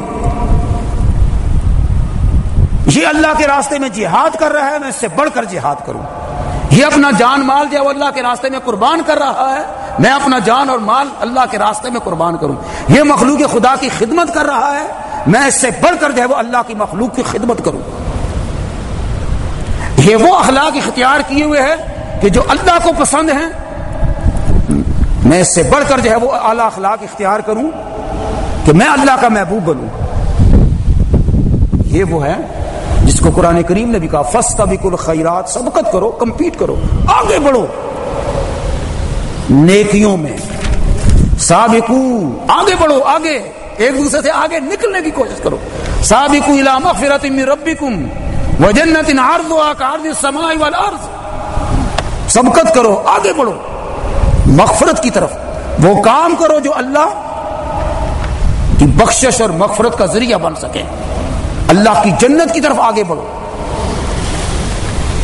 یہ اللہ کے راستے میں جہاد کر رہا ہے، میں اس سے بڑھ کر جہاد کروں۔ یہ اپنا جان مال جو اللہ کے راستے میں قربان کر رہا ہے، میں اپنا جان اور مال اللہ کے راستے میں قربان کروں۔ یہ مخلوق خدا کی خدمت کر رہا ہے، میں اس سے بڑھ کر جو ہے وہ اللہ کی مخلوق کی خدمت کروں۔ یہ وہ اخلاق اختیار کیے ہوئے ہے کہ جو اللہ کو پسند ہیں، میں اس سے بڑھ کر جو ہے وہ اعلی اخلاق اختیار کروں کہ میں اللہ کا محبوب بنوں۔ یہ وہ ہے جس کو قرآن کریم نے بھی کہا فسٹ ابھی خیرات سبقت کرو، کمپیٹ کرو، آگے بڑھو۔ نیکیوں میں سابقو، آگے بڑھو، آگے۔ ایک دوسرے سے آگے نکلنے کی کوشش کرو۔ سابقو الى مغفرت من ربکم وجنت عرضها كعرض السماء والارض۔ سبقت کرو، آگے بڑھو۔ مغفرت کی طرف۔ وہ کام کرو جو اللہ کی بخشش اور مغفرت کا ذریعہ بن سکے۔ اللہ کی جنت کی طرف آگے بڑھو۔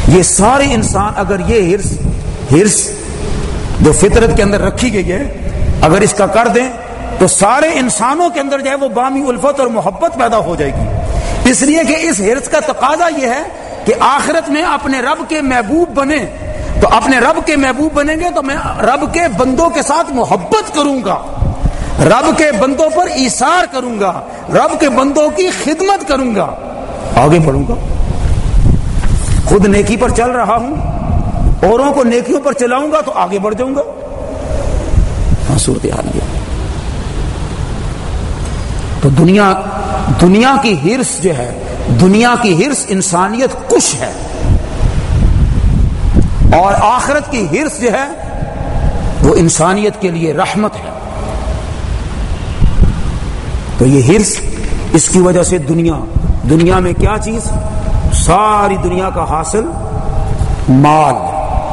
یہ سارے انسان اگر یہ ہرس ہرس جو فطرت کے اندر رکھی گئی ہے، اگر اس کا کر دیں، تو سارے انسانوں کے اندر جو ہے وہ بامی الفت اور محبت پیدا ہو جائے گی۔ اس لیے کہ اس ہرس کا تقاضا یہ ہے کہ آخرت میں اپنے رب کے محبوب بنے۔ تو اپنے رب کے محبوب بنیں گے تو میں رب کے بندوں کے ساتھ محبت کروں گا۔ رب کے بندوں پر ایثار کروں گا، رب کے بندوں کی خدمت کروں گا۔ آگے بڑھوں گا۔ خود نیکی پر چل رہا ہوں، اوروں کو نیکیوں پر چلاؤں گا تو آگے بڑھ جاؤں گا۔ ہاں صورت حال یہ۔ تو دنیا دنیا کی ہرس جو ہے، دنیا کی ہرس انسانیت کش ہے۔ اور آخرت کی ہرس جو ہے، وہ انسانیت کے لیے رحمت ہے۔ تو یہ ہرس اس کی وجہ سے دنیا دنیا میں کیا چیز؟ ساری دنیا کا حاصل مال،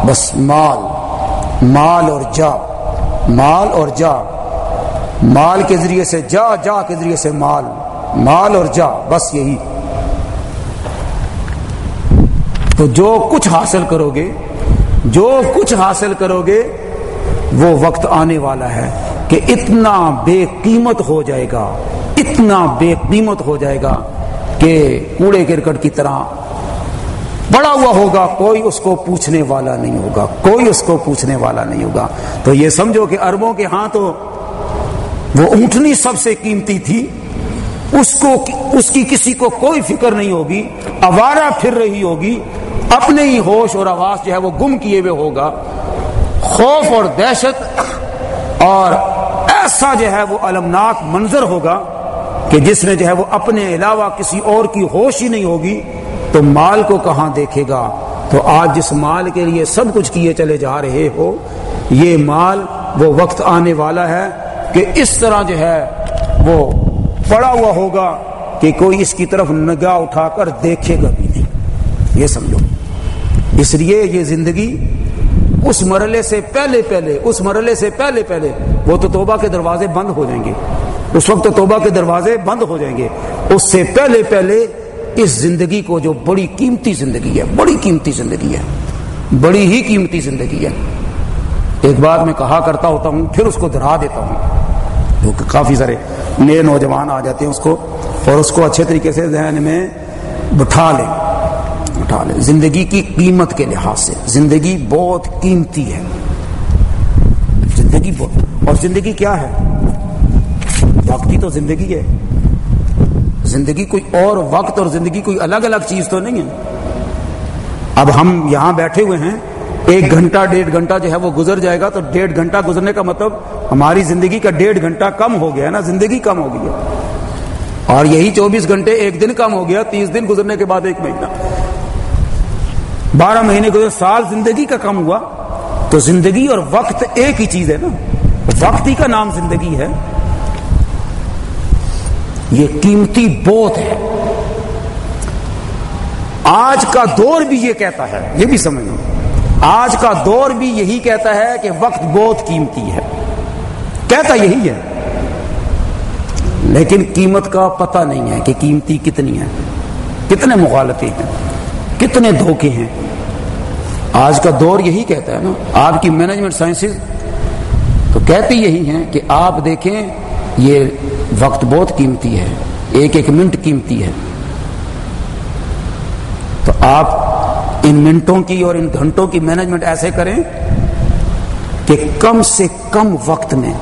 بس مال مال اور جا، مال اور جا، مال کے ذریعے سے جا جا کے ذریعے سے مال مال اور جا، بس یہی۔ تو جو کچھ حاصل کرو گے، جو کچھ حاصل کرو گے، وہ وقت آنے والا ہے۔ کہ اتنا بے قیمت ہو جائے گا، اتنا بے قیمت ہو جائے گا کہ کوڑے کرکٹ کی طرح بڑا ہوا ہوگا، کوئی اس کو پوچھنے والا نہیں ہوگا، کوئی اس کو پوچھنے والا نہیں ہوگا۔ تو یہ سمجھو کہ اربوں کے ہاں تو وہ اونٹنی سب سے قیمتی تھی، اس کو اس کی کسی کو کوئی فکر نہیں ہوگی اوارا پھر رہی ہوگی، اپنے ہی ہوش اور آواز جو ہے وہ گم کیے ہوئے ہوگا۔ خوف اور دہشت اور ایسا جو ہے وہ المناک منظر ہوگا کہ جس میں جو ہے وہ اپنے علاوہ کسی اور کی ہوش ہی نہیں ہوگی، تو مال کو کہاں دیکھے گا؟ تو آج جس مال کے لیے سب کچھ کیے چلے جا رہے ہو، یہ مال وہ وقت آنے والا ہے کہ اس طرح جو ہے وہ پڑا ہوا ہوگا کہ کوئی اس کی طرف نگاہ اٹھا کر دیکھے گا بھی نہیں۔ یہ سمجھو۔ اس لیے یہ زندگی اس مرحلے سے پہلے پہلے، اس مرحلے سے پہلے پہلے وہ تو توبہ کے دروازے بند ہو جائیں گے۔ اس وقت تو توبہ کے دروازے بند ہو جائیں گے۔ اس سے پہلے پہلے اس زندگی کو جو بڑی قیمتی زندگی ہے، بڑی قیمتی زندگی ہے، بڑی ہی قیمتی زندگی ہے۔ ایک بات میں کہا کرتا ہوتا ہوں، پھر اس کو دہرا دیتا ہوں۔ جو کہ کافی سارے نئے نوجوان آ جاتے ہیں اس کو اور اس کو اچھے طریقے سے ذہن میں بٹھا لیں۔ بٹھا لیں زندگی کی قیمت کے لحاظ سے۔ زندگی بہت قیمتی ہے۔ زندگی بہت۔ اور زندگی کیا ہے؟ وقتی تو زندگی ہے۔ زندگی کوئی اور وقت اور زندگی کوئی الگ الگ چیز تو نہیں ہے۔ اب ہم یہاں بیٹھے ہوئے ہیں۔ ایک گھنٹہ، ڈیڑھ گھنٹہ جو ہے وہ گزر جائے گا تو ڈیڑھ گھنٹہ گزرنے کا مطلب ہماری زندگی کا ڈیڑھ گھنٹہ کم ہو گیا ہے نا۔ زندگی کم ہو گئی ہے۔ اور یہی چوبیس گھنٹے ایک دن کم ہو گیا، تیس دن گزرنے کے بعد ایک مہینہ۔ بارہ مہینے گزر سال زندگی کا کم ہوا تو زندگی اور وقت ایک ہی چیز ہے نا۔ وقت ہی کا نام زندگی ہے۔ یہ قیمتی بوت ہے۔ آج کا دور بھی یہ کہتا ہے، یہ بھی سمجھنا آج کا دور بھی یہی کہتا ہے کہ وقت بہت قیمتی ہے۔ کہتا یہی ہے۔ لیکن قیمت کا پتہ نہیں ہے کہ قیمتی کتنی ہے۔ کتنے مغالطے ہیں۔ کتنے دھوکے ہیں۔ آج کا دور یہی کہتا ہے نا، آپ کی مینجمنٹ سائنسز تو کہتی یہی ہیں کہ آپ دیکھیں، یہ وقت بہت قیمتی ہے، ایک ایک منٹ قیمتی ہے۔ تو آپ ان منٹوں کی اور ان گھنٹوں کی مینجمنٹ ایسے کریں کہ کم سے کم وقت میں،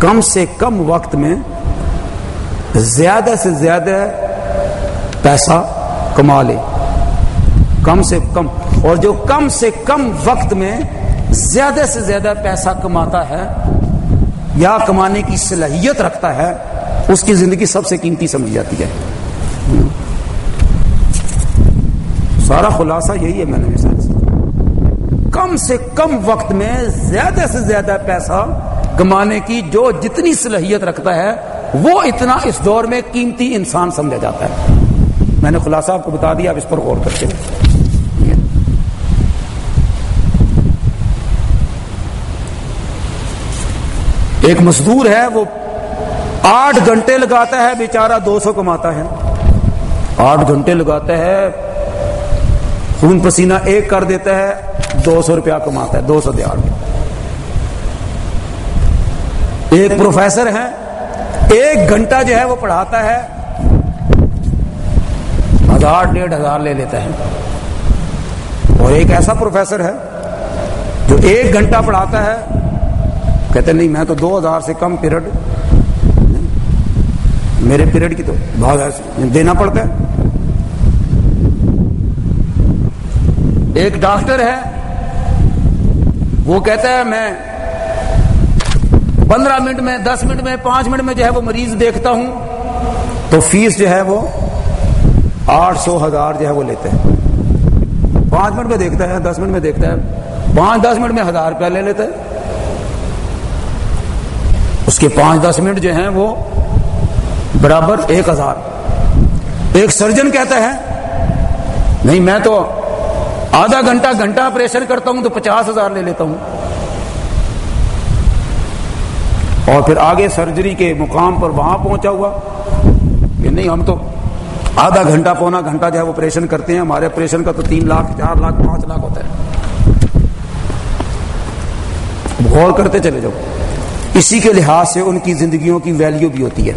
کم سے کم وقت میں زیادہ سے زیادہ پیسہ کما لے۔ کم سے کم، اور جو کم سے کم وقت میں زیادہ سے زیادہ پیسہ کماتا ہے، یا کمانے کی صلاحیت رکھتا ہے، اس کی زندگی سب سے قیمتی سمجھی جاتی ہے۔ سارا خلاصہ یہی ہے میں نے کم سے کم وقت میں زیادہ سے زیادہ پیسہ کمانے کی جو جتنی صلاحیت رکھتا ہے، وہ اتنا اس دور میں قیمتی انسان سمجھا جاتا ہے۔ میں نے خلاصہ آپ کو بتا دیا آپ اس پر غور کرتے ایک مزدور ہے، وہ آٹھ گھنٹے لگاتا ہے، بیچارہ دو سو کماتا ہے۔ آٹھ گھنٹے لگاتا ہے، خون پسینہ ایک کر دیتا ہے، دو سو روپیہ کماتا ہے، دو سو دیہڑ ایک پروفیسر ہے ایک گھنٹہ جو ہے وہ پڑھاتا ہے۔ ہزار، ڈیڑھ ہزار لے لیتا ہے۔ اور ایک ایسا پروفیسر ہے جو ایک گھنٹہ پڑھاتا ہے کہتے نہیں، میں تو دو ہزار سے کم پیریڈ میرے پیریڈ کی تو بہت دینا پڑتا ہے۔ ایک ڈاکٹر ہے، وہ کہتا ہے، میں پندرہ منٹ میں، دس منٹ میں، پانچ منٹ میں جو ہے وہ مریض دیکھتا ہوں۔ تو فیس جو ہے وہ آٹھ سو ہزار جو ہے وہ لیتے ہیں پانچ منٹ میں دیکھتا ہے، دس منٹ میں دیکھتا ہے۔ پانچ، دس منٹ میں ہزار روپیہ لے لیتے اس کے پانچ دس منٹ جو ہیں وہ برابر ایک ہزار۔ ایک سرجن کہتا ہے، نہیں، میں تو آدھا گھنٹہ گھنٹہ آپریشن کرتا ہوں تو پچاس ہزار لے لیتا ہوں۔ اور پھر آگے سرجری کے مقام پر وہاں پہنچا ہوا کہ نہیں، ہم تو آدھا گھنٹہ پونا گھنٹہ جو ہے وہ آپریشن کرتے ہیں۔ ہمارے آپریشن کا تو تین لاکھ، چار لاکھ، پانچ لاکھ ہوتا ہے۔ غور کرتے چلے جاؤ۔ اسی کے لحاظ سے ان کی زندگیوں کی ویلیو بھی ہوتی ہے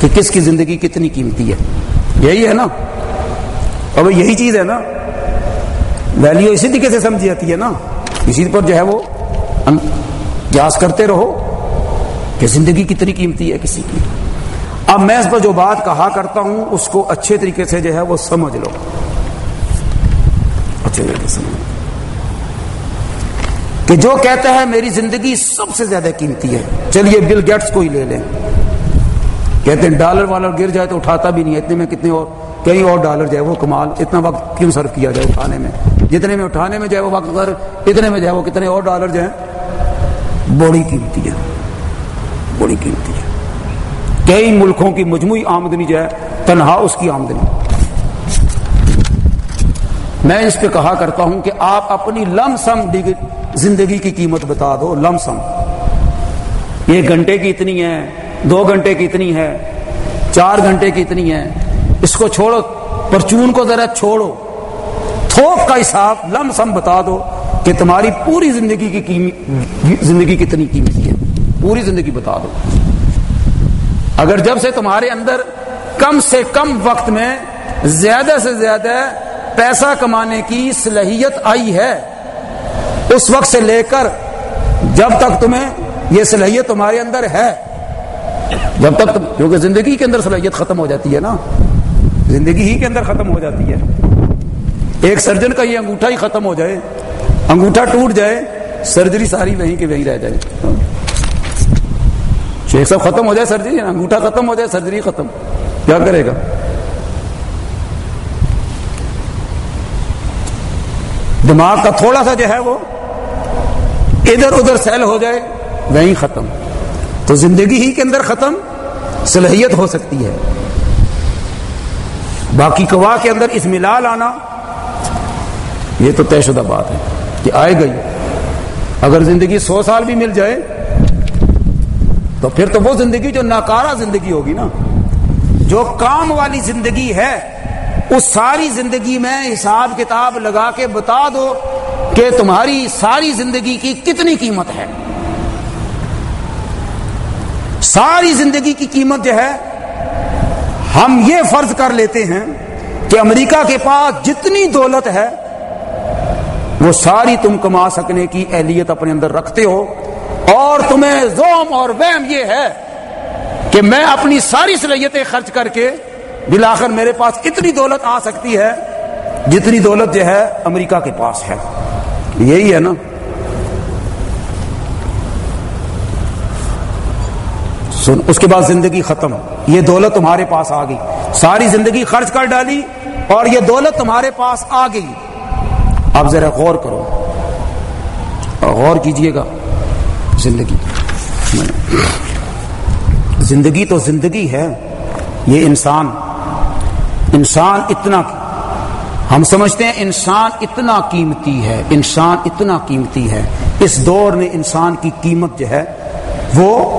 کہ کس کی زندگی کتنی قیمتی ہے۔ یہی ہے نا؟ اب یہی چیز ہے نا۔ ویلیو اسی طریقے سے سمجھی جاتی ہے نا۔ اسی پر جو ہے وہ قیاس کرتے رہو کہ زندگی کتنی قیمتی ہے کسی کی۔ اب میں اس پر جو بات کہا کرتا ہوں، اس کو اچھے طریقے سے جو ہے وہ سمجھ لو۔ اچھے طریقے سے کہ جو کہتا ہے میری زندگی سب سے زیادہ قیمتی ہے۔ چلیے بل گیٹس کو ہی لے لیں۔ کہتے ہیں ڈالر والر گر جائے تو اٹھاتا بھی نہیں ہے، اتنے میں کتنے اور کئی اور ڈالر جو ہے وہ کمال۔ اتنا وقت کیوں صرف کیا جائے اٹھانے میں؟ جتنے میں اٹھانے میں جو ہے وہ وقت کر اتنے میں جو ہے وہ کتنے اور ڈالر جو ہیں بڑی قیمتی ہے۔ بڑی قیمتی ہے۔ کئی ملکوں کی مجموعی آمدنی جو ہے، تنہا اس کی آمدنی۔ میں اس پہ کہا کرتا ہوں کہ آپ اپنی لم سم زندگی کی قیمت بتا دو، لم سم۔ ایک گھنٹے کی اتنی ہے، دو گھنٹے کی اتنی ہے، چار گھنٹے کی اتنی ہے۔ اس کو چھوڑو، پرچون کو ذرا چھوڑو۔ تھوک کا حساب، لم سم بتا دو کہ تمہاری پوری زندگی کی زندگی کتنی قیمتی ہے۔ پوری زندگی بتا دو۔ اگر جب سے تمہارے اندر کم سے کم وقت میں زیادہ سے زیادہ پیسہ کمانے کی صلاحیت آئی ہے اس وقت سے لے کر جب تک تمہیں یہ صلاحیت تمہارے اندر ہے، جب تک تم کیونکہ زندگی کے اندر صلاحیت ختم ہو جاتی ہے نا۔ زندگی ہی کے اندر ختم ہو جاتی ہے۔ ایک سرجن کا یہ انگوٹھا ہی ختم ہو جائے، انگوٹھا ٹوٹ جائے، سرجری ساری وہیں کے وہیں رہ جائے۔ شیخ صاحب ختم ہو جائے سرجری، انگوٹھا ختم ہو جائے، سرجری ختم۔ کیا کرے گا؟ دماغ کا تھوڑا سا جو ہے وہ ادھر ادھر سیل ہو جائے، وہیں ختم۔ تو زندگی ہی کے اندر ختم، صلاحیت ہو سکتی ہے۔ باقی کوا کے اندر اس ملال آنا، یہ تو طے شدہ بات ہے کہ آئے گئی۔ اگر زندگی سو سال بھی مل جائے، تو پھر تو وہ زندگی جو ناکارہ زندگی ہوگی نا۔ جو کام والی زندگی ہے، اس ساری زندگی میں حساب کتاب لگا کے بتا دو کہ تمہاری ساری زندگی کی کتنی قیمت ہے؟ ساری زندگی کی قیمت جو ہے، ہم یہ فرض کر لیتے ہیں کہ امریکہ کے پاس جتنی دولت ہے، وہ ساری تم کما سکنے کی اہلیت اپنے اندر رکھتے ہو۔ اور تمہیں زوم اور وہم یہ ہے کہ میں اپنی ساری صلاحیتیں خرچ کر کے بلاخر میرے پاس اتنی دولت آ سکتی ہے جتنی دولت جو ہے امریکہ کے پاس ہے۔ یہی ہے نا۔ سن، اس کے بعد زندگی ختم۔ یہ دولت تمہارے پاس آ گئی۔ ساری زندگی خرچ کر ڈالی اور یہ دولت تمہارے پاس آ گئی۔ اب ذرا غور کرو۔ غور کیجیے گا۔ زندگی۔ زندگی تو زندگی ہے۔ یہ انسان انسان اتنا ہم سمجھتے ہیں انسان اتنا قیمتی ہے، انسان اتنا قیمتی ہے۔ اس دور نے انسان کی قیمت جو ہے، وہ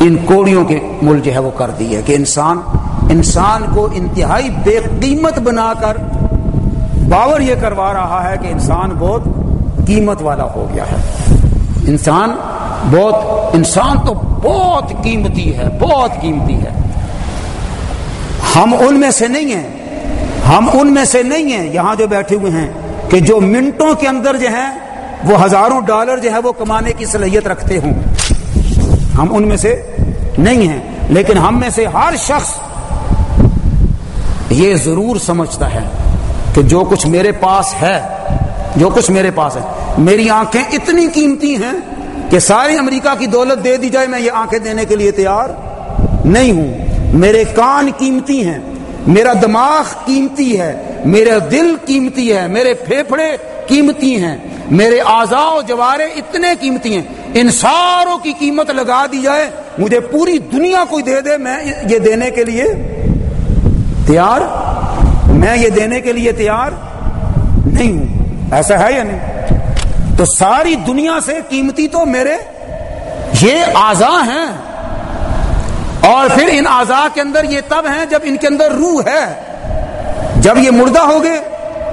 ان کوڑیوں کے مل جو ہے، وہ کر دی ہے کہ انسان انسان کو انتہائی بے قیمت بنا کر باور یہ کروا رہا ہے کہ انسان بہت قیمت والا ہو گیا ہے۔ انسان بہت، انسان تو بہت قیمتی ہے، بہت قیمتی ہے۔ ہم ان میں سے نہیں ہیں۔ ہم ان میں سے نہیں ہیں، یہاں جو بیٹھے ہوئے ہیں، کہ جو منٹوں کے اندر جو ہیں، وہ ہزاروں ڈالر جو ہے وہ کمانے کی صلاحیت رکھتے ہوں۔ ہم ان میں سے نہیں ہیں، لیکن ہم میں سے ہر شخص یہ ضرور سمجھتا ہے کہ جو کچھ میرے پاس ہے، جو کچھ میرے پاس ہے، میری آنکھیں اتنی قیمتی ہیں کہ ساری امریکہ کی دولت دے دی جائے، میں یہ آنکھیں دینے کے لیے تیار نہیں ہوں۔ میرے کان قیمتی ہیں۔ میرا دماغ قیمتی ہے، میرا دل قیمتی ہے، میرے پھیپھڑے قیمتی ہیں، میرے آزا و جوارے اتنے قیمتی ہیں۔ ان ساروں کی قیمت لگا دی جائے، مجھے پوری دنیا کو دے دے، میں یہ دینے کے لیے تیار، میں یہ دینے کے لیے تیار نہیں ہوں۔ ایسا ہے یا نہیں؟ تو ساری دنیا سے قیمتی تو میرے یہ آزا ہیں۔ اور پھر ان آزا کے اندر یہ تب ہیں جب ان کے اندر روح ہے۔ جب یہ مردہ ہو گئے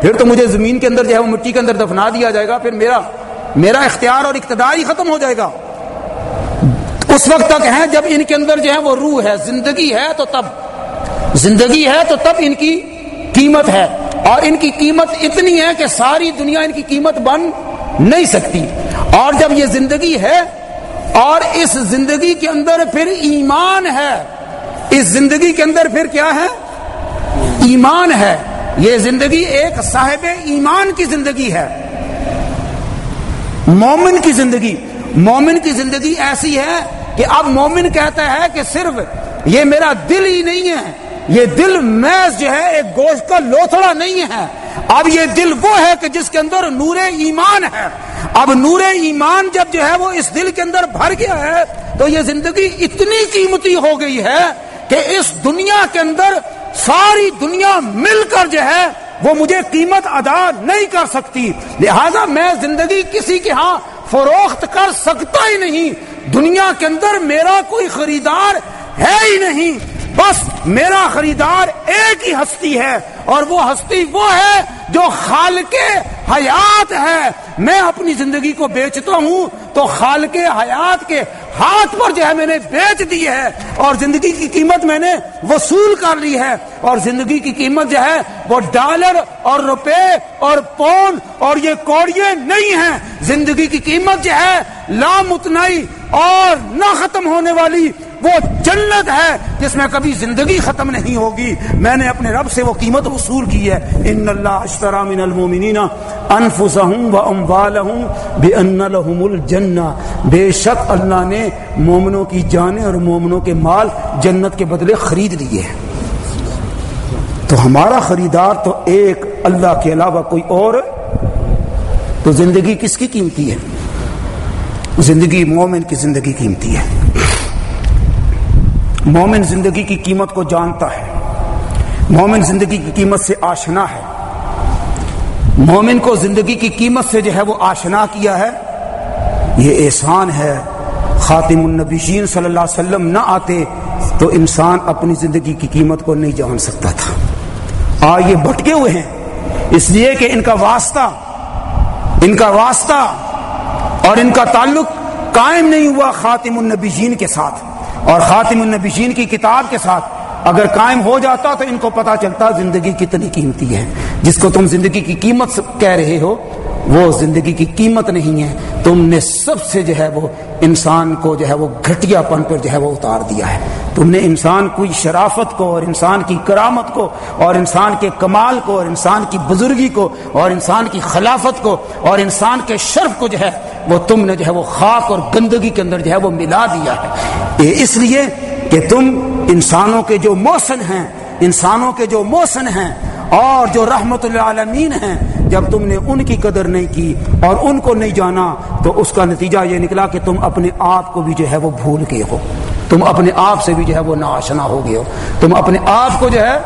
پھر تو مجھے زمین کے اندر جو ہے وہ مٹی کے اندر دفنا دیا جائے گا، پھر میرا میرا اختیار اور اقتدار ہی ختم ہو جائے گا۔ اس وقت تک ہے جب ان کے اندر جو ہے وہ روح ہے، زندگی ہے تو تب۔ زندگی ہے تو تب ان کی قیمت ہے۔ اور ان کی قیمت اتنی ہے کہ ساری دنیا ان کی قیمت بن نہیں سکتی۔ اور جب یہ زندگی ہے اور اس زندگی کے اندر پھر ایمان ہے۔ اس زندگی کے اندر پھر کیا ہے؟ ایمان ہے۔ یہ زندگی ایک صاحب ایمان کی زندگی ہے۔ مومن کی زندگی۔ مومن کی زندگی ایسی ہے کہ اب مومن کہتا ہے کہ صرف یہ میرا دل ہی نہیں ہے۔ یہ دل محض جو ہے، ایک گوشت کا لوتھڑا نہیں ہے۔ اب یہ دل وہ ہے کہ جس کے اندر نور ایمان ہے۔ اب نور ایمان جب جو ہے وہ اس دل کے اندر بھر گیا ہے، تو یہ زندگی اتنی قیمتی ہو گئی ہے کہ اس دنیا کے اندر ساری دنیا مل کر جو ہے وہ مجھے قیمت ادا نہیں کر سکتی۔ لہذا میں زندگی کسی کے ہاں فروخت کر سکتا ہی نہیں۔ دنیا کے اندر میرا کوئی خریدار ہے ہی نہیں۔ بس میرا خریدار ایک ہی ہستی ہے اور وہ ہستی وہ ہے جو خالق حیات ہے۔ میں اپنی زندگی کو بیچتا ہوں تو خالق حیات کے ہاتھ پر جو ہے میں نے بیچ دی ہے اور زندگی کی قیمت میں نے وصول کر لی ہے۔ اور زندگی کی قیمت جو ہے وہ ڈالر اور روپے اور پون اور یہ کوڑیے نہیں ہیں۔ زندگی کی قیمت جو ہے لامتنائی اور نہ ختم ہونے والی وہ جنت ہے جس میں کبھی زندگی ختم نہیں ہوگی۔ میں نے اپنے رب سے وہ قیمت وصول کی ہے۔ ان اللہ اشترا من المؤمنین انفسهم واموالهم بان لهم الجنہ۔ بے شک اللہ نے مومنوں کی جانیں اور مومنوں کے مال جنت کے بدلے خرید لیے ہیں۔ تو ہمارا خریدار تو ایک اللہ کے علاوہ کوئی اور تو زندگی کس کی قیمتی ہے؟ زندگی مومن کی زندگی قیمتی ہے۔ مومن زندگی کی قیمت کو جانتا ہے۔ مومن زندگی کی قیمت سے آشنا ہے۔ مومن کو زندگی کی قیمت سے جو ہے وہ آشنا کیا ہے۔ یہ احسان ہے۔ خاتم النبیین صلی اللہ علیہ وسلم نہ آتے تو انسان اپنی زندگی کی قیمت کو نہیں جان سکتا تھا۔ آ یہ بھٹکے ہوئے ہیں۔ اس لیے کہ ان کا واسطہ، ان کا واسطہ اور ان کا تعلق قائم نہیں ہوا خاتم النبیین کے ساتھ۔ اور خاتم النبیین کی کتاب کے ساتھ اگر قائم ہو جاتا تو ان کو پتا چلتا زندگی کتنی قیمتی ہے۔ جس کو تم زندگی کی قیمت کہہ رہے ہو، وہ زندگی کی قیمت نہیں ہے۔ تم نے سب سے جو ہے وہ انسان کو جو ہے وہ گھٹیا پن پر جو ہے وہ اتار دیا ہے۔ تم نے انسان کی شرافت کو اور انسان کی کرامت کو اور انسان کے کمال کو اور انسان کی بزرگی کو اور انسان کی خلافت کو اور انسان کے شرف کو جو ہے وہ تم نے جو ہے وہ خاک اور گندگی کے اندر جو ہے وہ ملا دیا ہے۔ یہ اس لیے کہ تم انسانوں کے جو موسن ہیں، انسانوں کے جو موسن ہیں اور جو رحمت العالمین ہیں، جب تم نے ان کی قدر نہیں کی اور ان کو نہیں جانا، تو اس کا نتیجہ یہ نکلا کہ تم اپنے آپ کو بھی جو ہے وہ بھول گئے ہو۔ تم اپنے آپ سے بھی جو ہے وہ ناشنا ہو گئے ہو۔ تم اپنے آپ کو جو ہے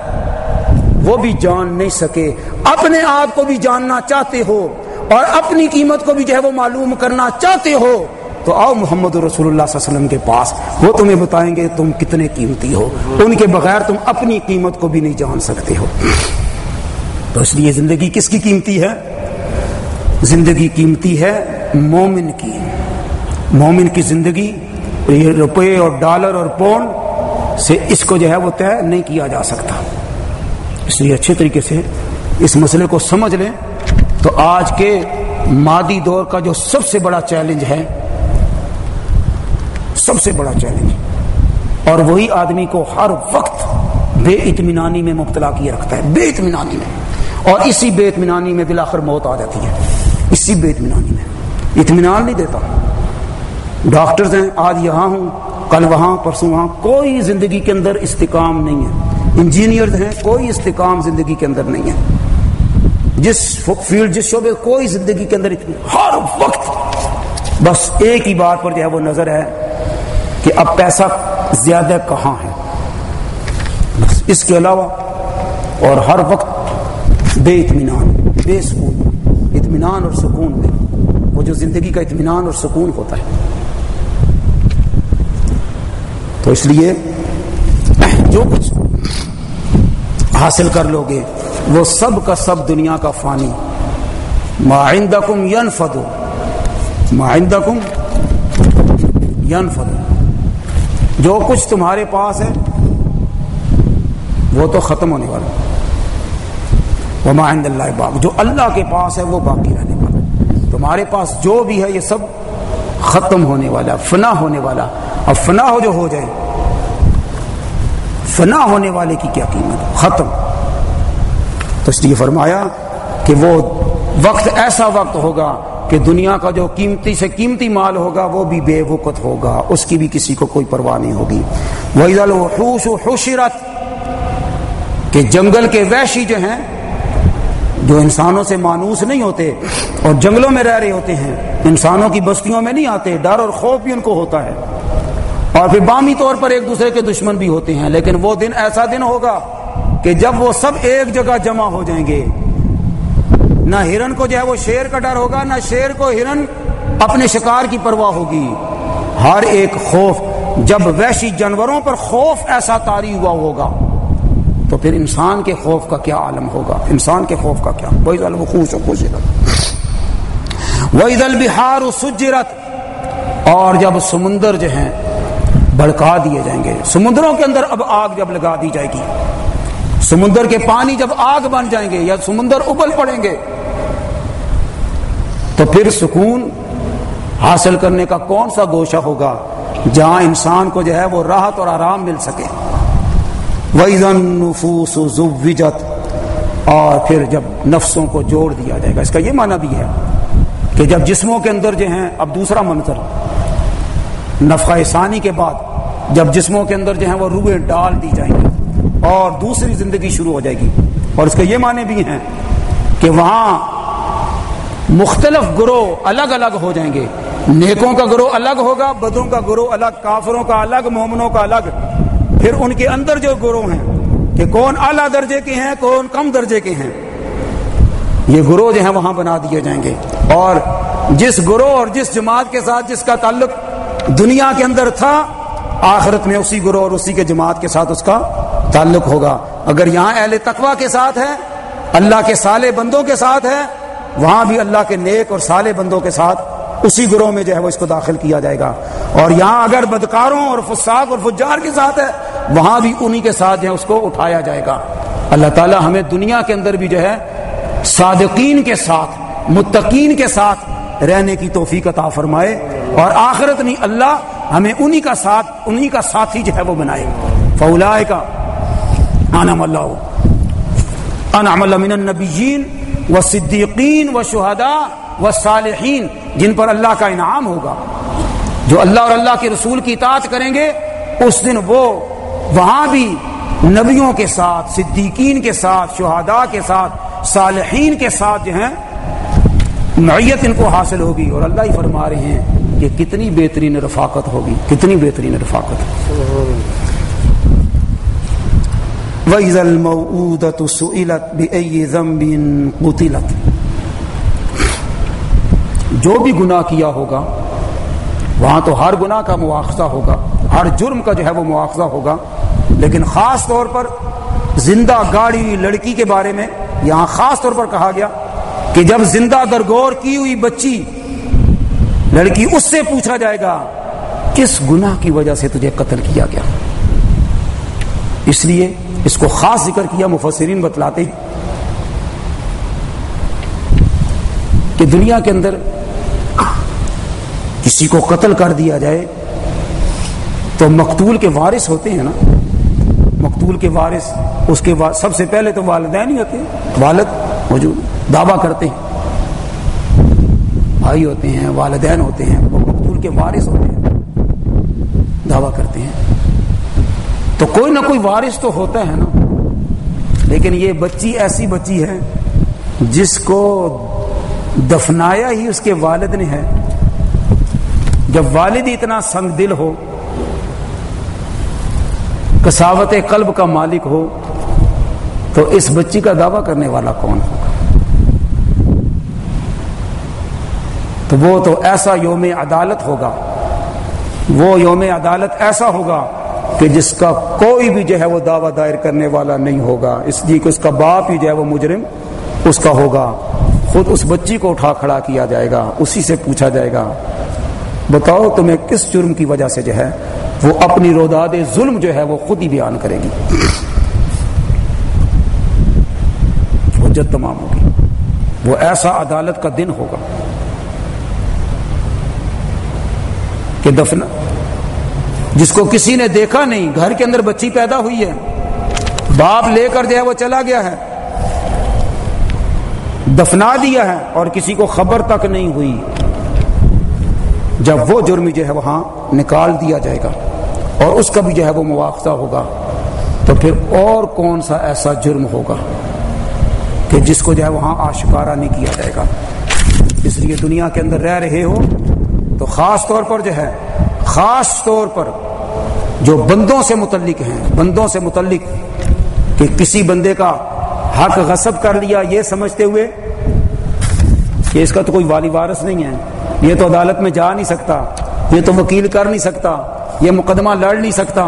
وہ بھی جان نہیں سکے۔ اپنے آپ کو بھی جاننا چاہتے ہو۔ اور اپنی قیمت کو بھی جو ہے وہ معلوم کرنا چاہتے ہو، تو آؤ محمد رسول اللہ صلی اللہ علیہ وسلم کے پاس، وہ تمہیں بتائیں گے تم کتنے قیمتی ہو، ان کے بغیر تم اپنی قیمت کو بھی نہیں جان سکتے ہو۔ تو اس لیے زندگی کس کی قیمتی ہے؟ زندگی قیمتی ہے مومن کی۔ مومن کی زندگی یہ روپے اور ڈالر اور پونڈ سے اس کو جو ہے وہ طے نہیں کیا جا سکتا۔ اس لیے اچھے طریقے سے اس مسئلے کو سمجھ لیں۔ تو آج کے مادی دور کا جو سب سے بڑا چیلنج ہے، سب سے بڑا چیلنج، اور وہی آدمی کو ہر وقت بے اطمینانی میں مبتلا کیے رکھتا ہے، بے اطمینانی میں، اور اسی بے اطمینانی میں بلاخر موت آ جاتی ہے، اسی بے اطمینانی میں۔ اطمینان نہیں دیتا۔ ڈاکٹرز ہیں، آج یہاں ہوں، کل وہاں، پرسوں وہاں، کوئی زندگی کے اندر استحکام نہیں ہے۔ انجینئر ہیں، کوئی استحکام زندگی کے اندر نہیں ہے۔ جس فیلڈ، جس شعبے کوئی زندگی کے اندر اتنی، ہر وقت بس ایک ہی بات پر جو ہے وہ نظر ہے کہ اب پیسہ زیادہ کہاں ہے؟ بس اس کے علاوہ اور ہر وقت بے اطمینان، بے سکون، اطمینان اور سکون میں وہ جو زندگی کا اطمینان اور سکون ہوتا ہے۔ تو اس لیے جو کچھ حاصل کر لو گے وہ سب کا سب دنیا کا فانی۔ معندکم ینفدو معندکم ینفدو جو کچھ تمہارے پاس ہے، وہ تو ختم ہونے والا۔ وہ معند اللہ باغ۔ جو اللہ کے پاس ہے، وہ باقی رہنے والا۔ تمہارے پاس جو بھی ہے، یہ سب ختم ہونے والا، فنا ہونے والا۔ اب فنا ہو جو ہو جائے، فنا ہونے والے کی کیا قیمت؟ ختم۔ تو اس لیے فرمایا کہ وہ وقت ایسا وقت ہوگا کہ دنیا کا جو قیمتی سے قیمتی مال ہوگا وہ بھی بے وقت ہوگا، اس کی بھی کسی کو کوئی پرواہ نہیں ہوگی۔ وہ حشرت، کہ جنگل کے ویشی جو ہیں، جو انسانوں سے مانوس نہیں ہوتے اور جنگلوں میں رہ رہے ہوتے ہیں، انسانوں کی بستیوں میں نہیں آتے، ڈر اور خوف بھی ان کو ہوتا ہے۔ اور پھر بامی طور پر ایک دوسرے کے دشمن بھی ہوتے ہیں، لیکن وہ دن ایسا دن ہوگا کہ جب وہ سب ایک جگہ جمع ہو جائیں گے، نہ ہرن کو جو ہے وہ شیر کا ڈر ہوگا، نہ شیر کو ہرن اپنے شکار کی پرواہ ہوگی۔ ہر ایک خوف، جب ویشی جانوروں پر خوف ایسا تاری ہوا ہوگا، تو پھر انسان کے خوف کا کیا عالم ہوگا؟ انسان کے خوف کا کیا؟ وہی وہ خوش خوش وہی دل بہار سجرت۔ اور جب سمندر جو ہیں بڑکا دیے جائیں گے، سمندروں کے اندر اب آگ جب لگا دی جائے گی سمندر کے پانی جب آگ بن جائیں گے یا سمندر ابل پڑیں گے، تو پھر سکون حاصل کرنے کا کون سا گوشہ ہوگا جہاں انسان کو جو ہے وہ راحت اور آرام مل سکے۔ نفوس اور پھر جب نفسوں کو جوڑ دیا جائے گا۔ اس کا یہ معنی بھی ہے کہ جب جسموں کے اندر جو ہیں، اب دوسرا منظر نفقہ ثانی کے بعد جب جسموں کے اندر جو ہیں وہ روئے ڈال دی جائیں گی۔ اور دوسری زندگی شروع ہو جائے گی۔ اور اس کے یہ معنی بھی ہیں کہ وہاں مختلف گروہ الگ الگ ہو جائیں گے۔ نیکوں کا گروہ الگ ہوگا، بدوں کا گروہ الگ، کافروں کا الگ، مومنوں کا الگ۔ پھر ان کے اندر جو گروہ ہیں کہ کون اعلیٰ درجے کے ہیں، کون کم درجے کے ہیں، یہ گروہ جو ہیں وہاں بنا دیے جائیں گے۔ اور جس گروہ اور جس جماعت کے ساتھ جس کا تعلق دنیا کے اندر تھا، آخرت میں اسی گروہ اور اسی کے جماعت کے ساتھ اس کا تعلق ہوگا۔ اگر یہاں اہل تقوی کے ساتھ ہے اللہ کے سالے بندوں کے ساتھ ہے وہاں بھی اللہ کے نیک اور سالے بندوں کے ساتھ اسی گروہ میں جو ہے وہ اس کو داخل کیا جائے گا۔ اور یہاں اگر بدکاروں اور فساق اور فجار کے ساتھ ہے، وہاں بھی انہی کے ساتھ جو ہے اس کو اٹھایا جائے گا۔ اللہ تعالی ہمیں دنیا کے اندر بھی جو ہے صادقین کے ساتھ، متقین کے ساتھ رہنے کی توفیق عطا فرمائے۔ اور آخرت نہیں، اللہ ہمیں انہی کا ساتھ، انہی کا ساتھی جو ہے وہ بنائے۔ فولا کا انعم اللہ انعم اللہ من النبیین و صدیقین و و صالحین جن پر اللہ کا انعام ہوگا. جو اللہ اور اللہ کے رسول کی اطاعت کریں گے، اس دن وہ وہاں بھی نبیوں کے ساتھ، صدیقین کے ساتھ، شہداء کے ساتھ، صالحین کے ساتھ جو ہیں نوعیت ان کو حاصل ہوگی اور اللہ ہی فرما رہے ہیں کہ کتنی بہترین رفاقت ہوگی، کتنی بہترین رفاقت۔ وَإِذَا الْمَوْعُودَةُ سُئِلَتْ بِأَيِّ ذَنْبٍ قُتِلَتْ جو بھی گناہ کیا ہوگا، وہاں تو ہر گناہ کا مواخذہ ہوگا، ہر جرم کا جو ہے وہ مواخذہ ہوگا، لیکن خاص طور پر زندہ گاڑی لڑکی کے بارے میں یہاں خاص طور پر کہا گیا کہ جب زندہ درگور کی ہوئی بچی لڑکی اس سے پوچھا جائے گا، کس گناہ کی وجہ سے تجھے قتل کیا گیا؟ اس لیے اس کو خاص ذکر کیا مفسرین بتلاتے ہیں کہ دنیا کے اندر کسی کو قتل کر دیا جائے تو مقتول کے وارث ہوتے ہیں نا؟ مقتول کے وارث، اس کے سب سے پہلے تو والدین ہی ہوتے ہیں، والد موجود، دعویٰ کرتے ہیں۔ بھائی ہوتے ہیں، والدین ہوتے ہیں وہ مقتول کے وارث ہوتے ہیں، دعویٰ کرتے ہیں۔ تو کوئی نہ کوئی وارث تو ہوتا ہے نا۔ لیکن یہ بچی ایسی بچی ہے جس کو دفنایا ہی اس کے والد نے ہے۔ جب والد اتنا سنگ دل ہو، کساوت قلب کا مالک ہو، تو اس بچی کا دعویٰ کرنے والا کون ہوگا؟ تو وہ تو ایسا یوم عدالت ہوگا۔ وہ یوم عدالت ایسا ہوگا کہ جس کا کوئی بھی جو ہے وہ دعویٰ دائر کرنے والا نہیں ہوگا۔ اس لیے کہ اس کا باپ ہی جو ہے وہ مجرم، اس کا ہوگا۔ خود اس بچی کو اٹھا کھڑا کیا جائے گا، اسی سے پوچھا جائے گا۔ بتاؤ تمہیں کس جرم کی وجہ سے جو ہے وہ اپنی روداد ظلم جو ہے وہ خود ہی بیان کرے گی۔ حجت تمام ہوگی۔ وہ ایسا عدالت کا دن ہوگا کہ دفن جس کو کسی نے دیکھا نہیں، گھر کے اندر بچی پیدا ہوئی ہے۔ باپ لے کر جو ہے وہ چلا گیا ہے۔ دفنا دیا ہے اور کسی کو خبر تک نہیں ہوئی۔ جب وہ جرم جو ہے وہاں نکال دیا جائے گا اور اس کا بھی جو ہے وہ مواخذہ ہوگا، تو پھر اور کون سا ایسا جرم ہوگا کہ جس کو جو ہے وہاں آشکارا نہیں کیا جائے گا۔ اس لیے دنیا کے اندر رہ رہے ہو تو خاص طور پر جو ہے خاص طور پر جو بندوں سے متعلق ہیں، بندوں سے متعلق کہ کسی بندے کا حق غصب کر لیا یہ سمجھتے ہوئے کہ اس کا تو کوئی والی وارث نہیں ہے۔ یہ تو عدالت میں جا نہیں سکتا، یہ تو وکیل کر نہیں سکتا، یہ مقدمہ لڑ نہیں سکتا۔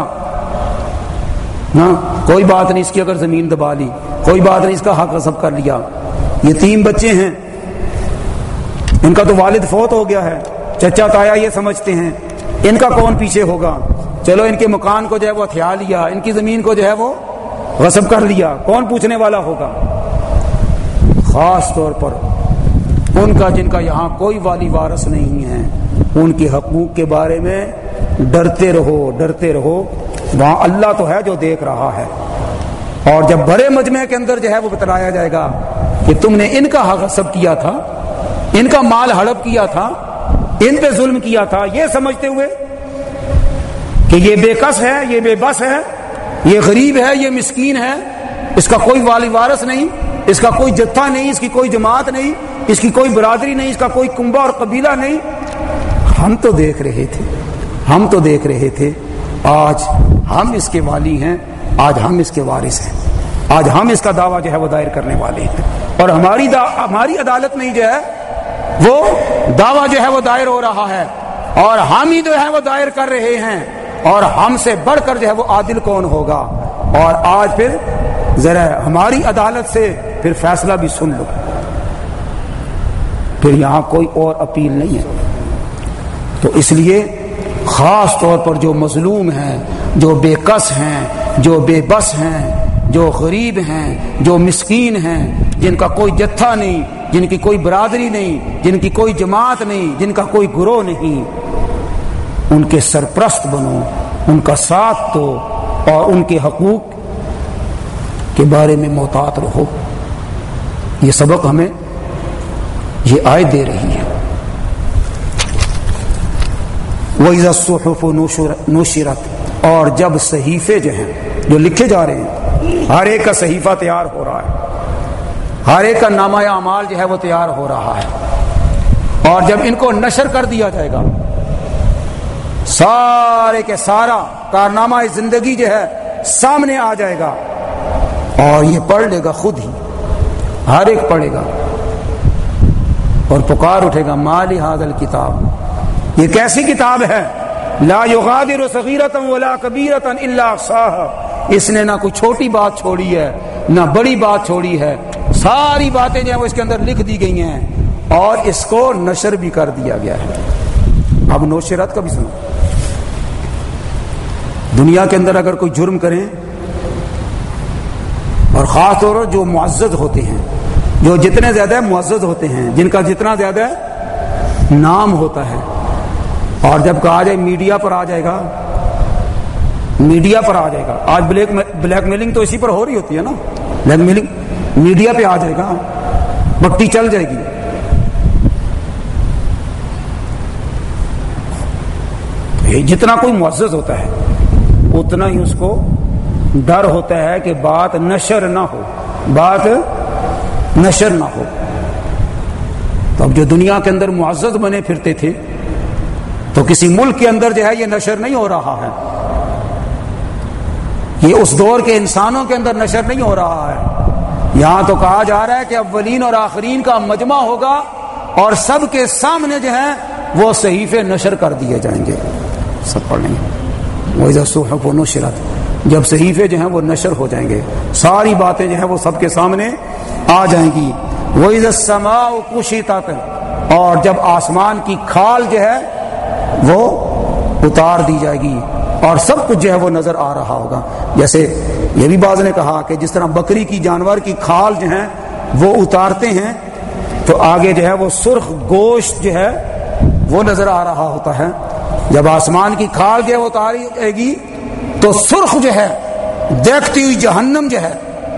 ہاں کوئی بات نہیں اس کی اگر زمین دبا لی، کوئی بات نہیں اس کا حق غصب کر لیا۔ یہ تین بچے ہیں۔ ان کا تو والد فوت ہو گیا ہے۔ چچا، تایا یہ سمجھتے ہیں۔ ان کا کون پیچھے ہوگا؟ چلو ان کے مکان کو جو ہے وہ ہتھیار لیا، ان کی زمین کو جو ہے وہ غصب کر لیا، کون پوچھنے والا ہوگا؟ خاص طور پر ان کا جن کا یہاں کوئی والی وارث نہیں ہے، ان کے حقوق کے بارے میں ڈرتے رہو ڈرتے رہو، وہاں اللہ تو ہے جو دیکھ رہا ہے۔ اور جب بڑے مجمع کے اندر جو ہے وہ بتلایا جائے گا کہ تم نے ان کا حق غصب کیا تھا، ان کا مال ہڑپ کیا تھا ان پہ ظلم کیا تھا یہ سمجھتے ہوئے کہ یہ بے کس ہے، یہ بے بس ہے، یہ غریب ہے، یہ مسکین ہے، اس کا کوئی والی وارث نہیں، اس کا کوئی جتھا نہیں، اس کی کوئی جماعت نہیں، اس کی کوئی برادری نہیں، اس کا کوئی کنبا اور قبیلہ نہیں۔ ہم تو دیکھ رہے تھے، ہم تو دیکھ رہے تھے، آج ہم اس کے والی ہیں، آج ہم اس کے وارث ہیں، آج ہم اس کا دعویٰ جو ہے وہ دائر کرنے والے ہیں۔ اور ہماری دا، ہماری عدالت میں جو ہے وہ دعویٰ جو ہے وہ دائر ہو رہا ہے اور ہم ہی جو ہے وہ دائر کر رہے ہیں اور ہم سے بڑھ کر جو ہے وہ عادل کون ہوگا اور آج پھر ذرا ہماری عدالت سے پھر فیصلہ بھی سن لو۔ پھر یہاں کوئی اور اپیل نہیں ہے۔ تو اس لیے خاص طور پر جو مظلوم ہیں، جو بے کس ہیں، جو بے بس ہیں، جو غریب ہیں، جو مسکین ہیں، جن کا کوئی جتھا نہیں جن کی کوئی برادری نہیں، جن کی کوئی جماعت نہیں، جن کا کوئی گروہ نہیں۔ ان کے سرپرست بنو، ان کا ساتھ دو اور ان کے حقوق کے بارے میں محتاط رہو۔ یہ سبق ہمیں یہ آئے دے رہی ہے۔ وہ صحف نوشرت اور جب صحیفے جو ہیں، جو لکھے جا رہے ہیں، ہر ایک کا صحیفہ تیار ہو رہا ہے۔ ہر ایک کا نامہ اعمال جو ہے وہ تیار ہو رہا ہے۔ اور جب ان کو نشر کر دیا جائے گا، سارے کے سارا کارنامہ زندگی جو ہے سامنے آ جائے گا۔ اور یہ پڑھ لے گا خود ہی، ہر ایک پڑھے گا۔ اور پکار اٹھے گا، مالی حاضل کتاب۔ یہ کیسی کتاب ہے؟ لا یغادر صغیرتا ولا کبیرتا الا صاحب اس نے نہ کوئی چھوٹی بات چھوڑی ہے، نہ بڑی بات چھوڑی ہے۔ ساری باتیں جو ہیں وہ اس کے اندر لکھ دی گئی ہیں اور اس کو نشر بھی کر دیا گیا ہے۔ اب نوشرت کا بھی سنو۔ دنیا کے اندر اگر کوئی جرم کریں اور خاص طور پر جو معزز ہوتے ہیں، جو جتنے زیادہ معزز ہوتے ہیں، جن کا جتنا زیادہ نام ہوتا ہے، اور جب کہا جائے میڈیا پر آ جائے گا، میڈیا پر آ جائے گا۔ آج بلیک بلیک میلنگ تو اسی پر ہو رہی ہوتی ہے نا۔ بلیک میلنگ میڈیا پہ آ جائے گا بٹی چل جائے گی۔ جتنا کوئی معزز ہوتا ہے، اتنا ہی اس کو ڈر ہوتا ہے کہ بات نشر نہ ہو۔ بات نشر نہ ہو۔ تو اب جو دنیا کے اندر معزز بنے پھرتے تھے، تو کسی ملک کے اندر جو ہے یہ نشر نہیں ہو رہا ہے۔ یہ اس دور کے انسانوں کے اندر نشر نہیں ہو رہا ہے۔ یہاں تو کہا جا رہا ہے کہ اولین اور آخرین کا مجمع ہوگا اور سب کے سامنے جو ہے وہ صحیفے نشر کر دیے جائیں گے۔ سب پڑھ لیں گے۔ نشرت۔ جب صحیفے جو ہیں وہ نشر ہو جائیں گے۔ ساری باتیں جو ہیں وہ سب کے سامنے آ جائیں گی۔ وہ سما کشی اور جب آسمان کی کھال جو ہے وہ اتار دی جائے گی اور سب کچھ جو ہے وہ نظر آ رہا ہوگا۔ جیسے یہ بھی باز نے کہا کہ جس طرح بکری کی جانور کی کھال جو ہیں وہ اتارتے ہیں، تو آگے جو ہے وہ سرخ گوشت جو ہے وہ نظر آ رہا ہوتا ہے۔ جب آسمان کی کھال جو ہے وہ اتاری جائے گی، تو سرخ جو ہے، دیکھتی ہوئی جہنم جو ہے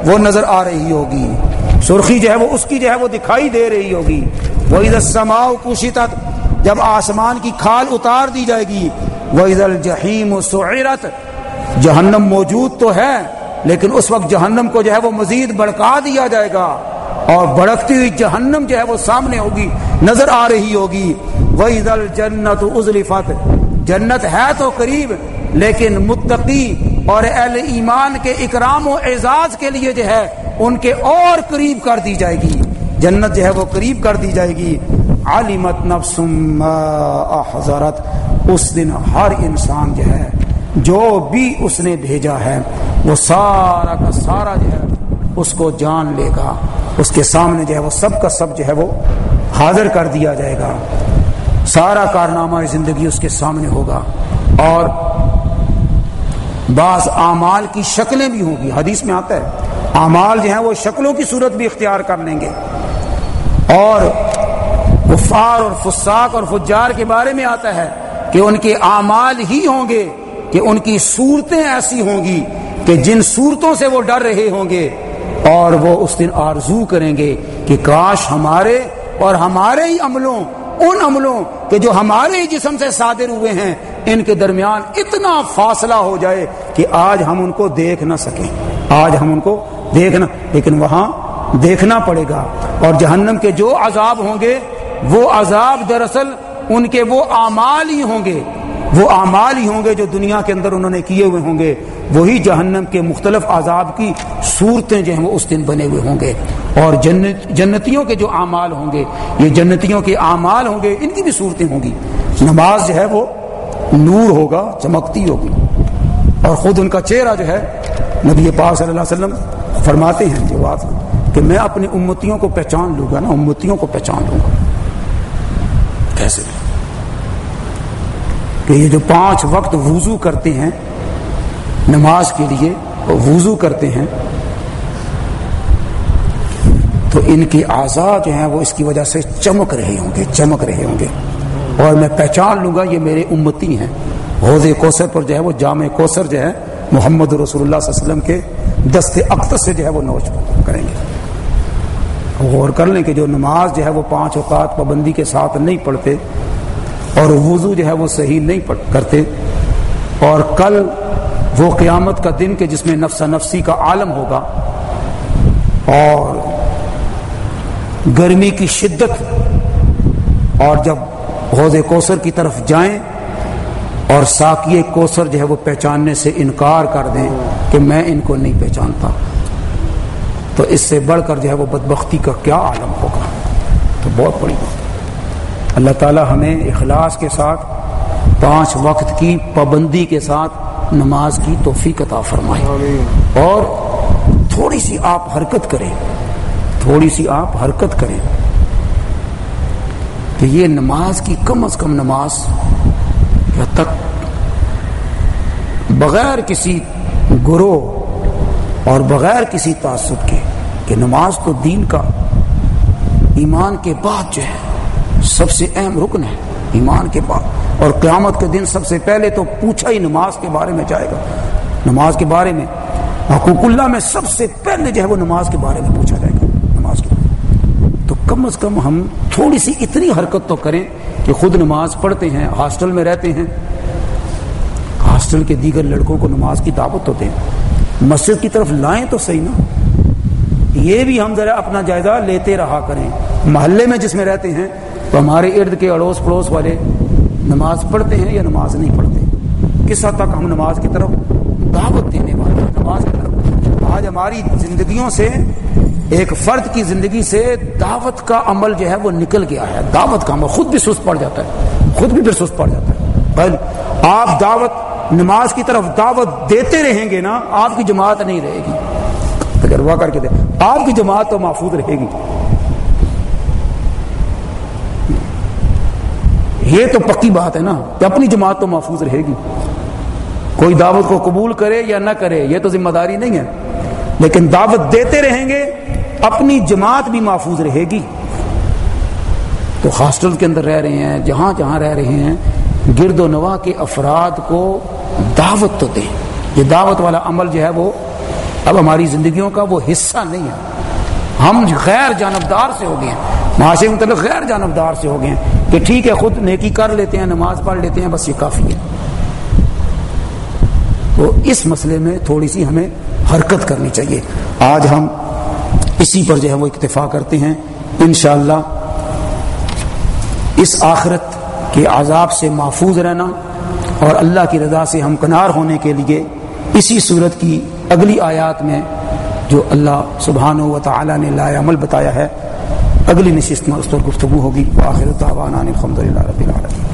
وہ نظر آ رہی ہوگی۔ سرخی جو ہے وہ اس کی جو ہے وہ دکھائی دے رہی ہوگی۔ وہ ادھر سماؤ کشی تک جب آسمان کی کھال اتار دی جائے گی وہ ادھر جہیم سعرت، جہنم موجود تو ہے۔ لیکن اس وقت جہنم کو جو ہے وہ مزید بڑکا دیا جائے گا اور بڑکتی ہوئی جہنم جو ہے وہ سامنے ہوگی، نظر آ رہی ہوگی۔ وہ ادھر جنت ازلفت جنت ہے تو قریب، لیکن متقی اور اہل ایمان کے اکرام و اعزاز کے لیے جو ہے ان کے اور قریب کر دی جائے گی۔ جنت جو ہے وہ قریب کر دی جائے گی۔ عالمت نفس حضرت اس دن ہر انسان جو ہے، جو بھی اس نے بھیجا ہے وہ سارا کا سارا جو ہے اس کو جان لے گا۔ اس کے سامنے جو ہے وہ سب کا سب جو ہے وہ حاضر کر دیا جائے گا۔ سارا کارنامہ زندگی اس کے سامنے ہوگا۔ اور بعض اعمال کی شکلیں بھی ہوں گی۔ حدیث میں آتا ہے، اعمال جو ہیں وہ شکلوں کی صورت بھی اختیار کر لیں گے۔ اور کفار اور فساق اور فجار کے بارے میں آتا ہے کہ ان کے اعمال ہی ہوں گے، کہ ان کی صورتیں ایسی ہوں گی۔ کہ جن صورتوں سے وہ ڈر رہے ہوں گے اور وہ اس دن آرزو کریں گے کہ کاش ہمارے اور ہمارے ہی عملوں، ان عملوں کہ جو ہمارے ہی جسم سے صادر ہوئے ہیں، ان کے درمیان اتنا فاصلہ ہو جائے کہ آج ہم ان کو دیکھ نہ سکیں۔ آج ہم ان کو دیکھنا، لیکن وہاں دیکھنا پڑے گا۔ اور جہنم کے جو عذاب ہوں گے، وہ عذاب دراصل ان کے وہ اعمال ہی ہوں گے۔ وہ اعمال ہی ہوں گے جو دنیا کے اندر انہوں نے کیے ہوئے ہوں گے۔ وہی جہنم کے مختلف عذاب کی صورتیں جو ہیں وہ اس دن بنے ہوئے ہوں گے۔ اور جنت جنتیوں کے جو اعمال ہوں گے، یہ جنتیوں کے اعمال ہوں گے، ان کی بھی صورتیں ہوں گی۔ نماز جو ہے وہ نور ہوگا، چمکتی ہوگی۔ اور خود ان کا چہرہ جو ہے، نبی پاک صلی اللہ علیہ وسلم فرماتے ہیں جو بات کہ میں اپنی امتیوں کو پہچان لوں گا نا امتیوں کو پہچان لوں گا کیسے کہ یہ جو پانچ وقت وضو کرتے ہیں، نماز کے لیے وضو کرتے ہیں، تو ان کی آزاد جو ہیں وہ اس کی وجہ سے چمک رہے ہوں گے، چمک رہے ہوں گے۔ اور میں پہچان لوں گا یہ میرے امتی ہیں۔ حوض کوثر پر جو ہے وہ جامع کوثر جو ہے محمد رسول اللہ صلی اللہ علیہ وسلم کے دست اقت سے جو ہے وہ نوچ کریں گے۔ غور کر لیں کہ جو نماز جو ہے وہ پانچ اوقات پابندی کے ساتھ نہیں پڑھتے اور وضو جو ہے وہ صحیح نہیں کرتے۔ اور کل وہ قیامت کا دن کہ جس میں نفس نفسی کا عالم ہوگا۔ اور گرمی کی شدت اور جب حوض کوثر کی طرف جائیں اور ساکی کوثر جو ہے وہ پہچاننے سے انکار کر دیں کہ میں ان کو نہیں پہچانتا، تو اس سے بڑھ کر جو ہے وہ بدبختی کا کیا عالم ہوگا۔ تو بہت بڑی بات۔ اللہ تعالی ہمیں اخلاص کے ساتھ پانچ وقت کی پابندی کے ساتھ نماز کی توفیق عطا فرمائے۔ اور تھوڑی سی آپ حرکت کریں۔ تھوڑی سی آپ حرکت کریں۔ کہ یہ نماز کی کم از کم نماز تک بغیر کسی گروہ اور بغیر کسی تعصب کے کہ نماز تو دین کا ایمان کے بعد جو ہے سب سے اہم رکن ہے ایمان کے بعد۔ اور قیامت کے دن سب سے پہلے تو پوچھا ہی نماز کے بارے میں جائے گا۔ نماز کے بارے میں، حقوق اللہ میں سب سے پہلے جو ہے وہ نماز کے بارے میں پوچھا جائے گا۔ نماز کے بارے تو کم از کم ہم تھوڑی سی اتنی حرکت تو کریں کہ خود نماز پڑھتے ہیں، ہاسٹل میں رہتے ہیں۔ ہاسٹل کے دیگر لڑکوں کو نماز کی دعوت تو دیں۔ مسجد کی طرف لائیں تو صحیح نا۔ یہ بھی ہم ذرا اپنا جائزہ لیتے رہا کریں۔ محلے میں جس میں رہتے ہیں تو ہمارے ارد کے اڑوس پڑوس والے نماز پڑھتے ہیں یا نماز نہیں پڑھتے؟ کس حد تک ہم نماز کی طرف دعوت دینے والے ہیں؟ نماز کی طرف۔ آج ہماری زندگیوں سے، ایک فرد کی زندگی سے دعوت کا عمل جو ہے وہ نکل گیا ہے۔ دعوت کا عمل خود بھی سست پڑ جاتا ہے۔ خود بھی پھر سست پڑ جاتا ہے۔ آپ دعوت، نماز کی طرف دعوت دیتے رہیں گے نا، آپ کی جماعت نہیں رہے گی۔ تجربہ کر کے دے آپ کی جماعت تو محفوظ رہے گی۔ یہ تو پکی بات ہے نا کہ اپنی جماعت تو محفوظ رہے گی۔ کوئی دعوت کو قبول کرے یا نہ کرے، یہ تو ذمہ داری نہیں ہے۔ لیکن دعوت دیتے رہیں گے، اپنی جماعت بھی محفوظ رہے گی۔ تو ہاسٹل کے اندر رہ رہے ہیں، جہاں جہاں رہ رہے ہیں، گرد و نواح کے افراد کو دعوت تو دیں۔ یہ دعوت والا عمل جو ہے وہ اب ہماری زندگیوں کا وہ حصہ نہیں ہے۔ ہم غیر جانبدار سے ہو گئے ہیں۔ معاشرے متعلق غیر جانبدار سے ہو گئے ہیں۔ کہ ٹھیک ہے، خود نیکی کر لیتے ہیں، نماز پڑھ لیتے ہیں، بس یہ کافی ہے۔ تو اس مسئلے میں تھوڑی سی ہمیں حرکت کرنی چاہیے۔ آج ہم اسی پر جو ہے وہ اکتفا کرتے ہیں۔ انشاءاللہ اس آخرت کے عذاب سے محفوظ رہنا اور اللہ کی رضا سے ہم کنار ہونے کے لیے اسی صورت کی اگلی آیات میں جو اللہ سبحانہ و تعالی نے لا عمل بتایا ہے اگلی نشست میں اس پر گفتگو ہوگی۔ آخر الحمد للہ رب العالمین۔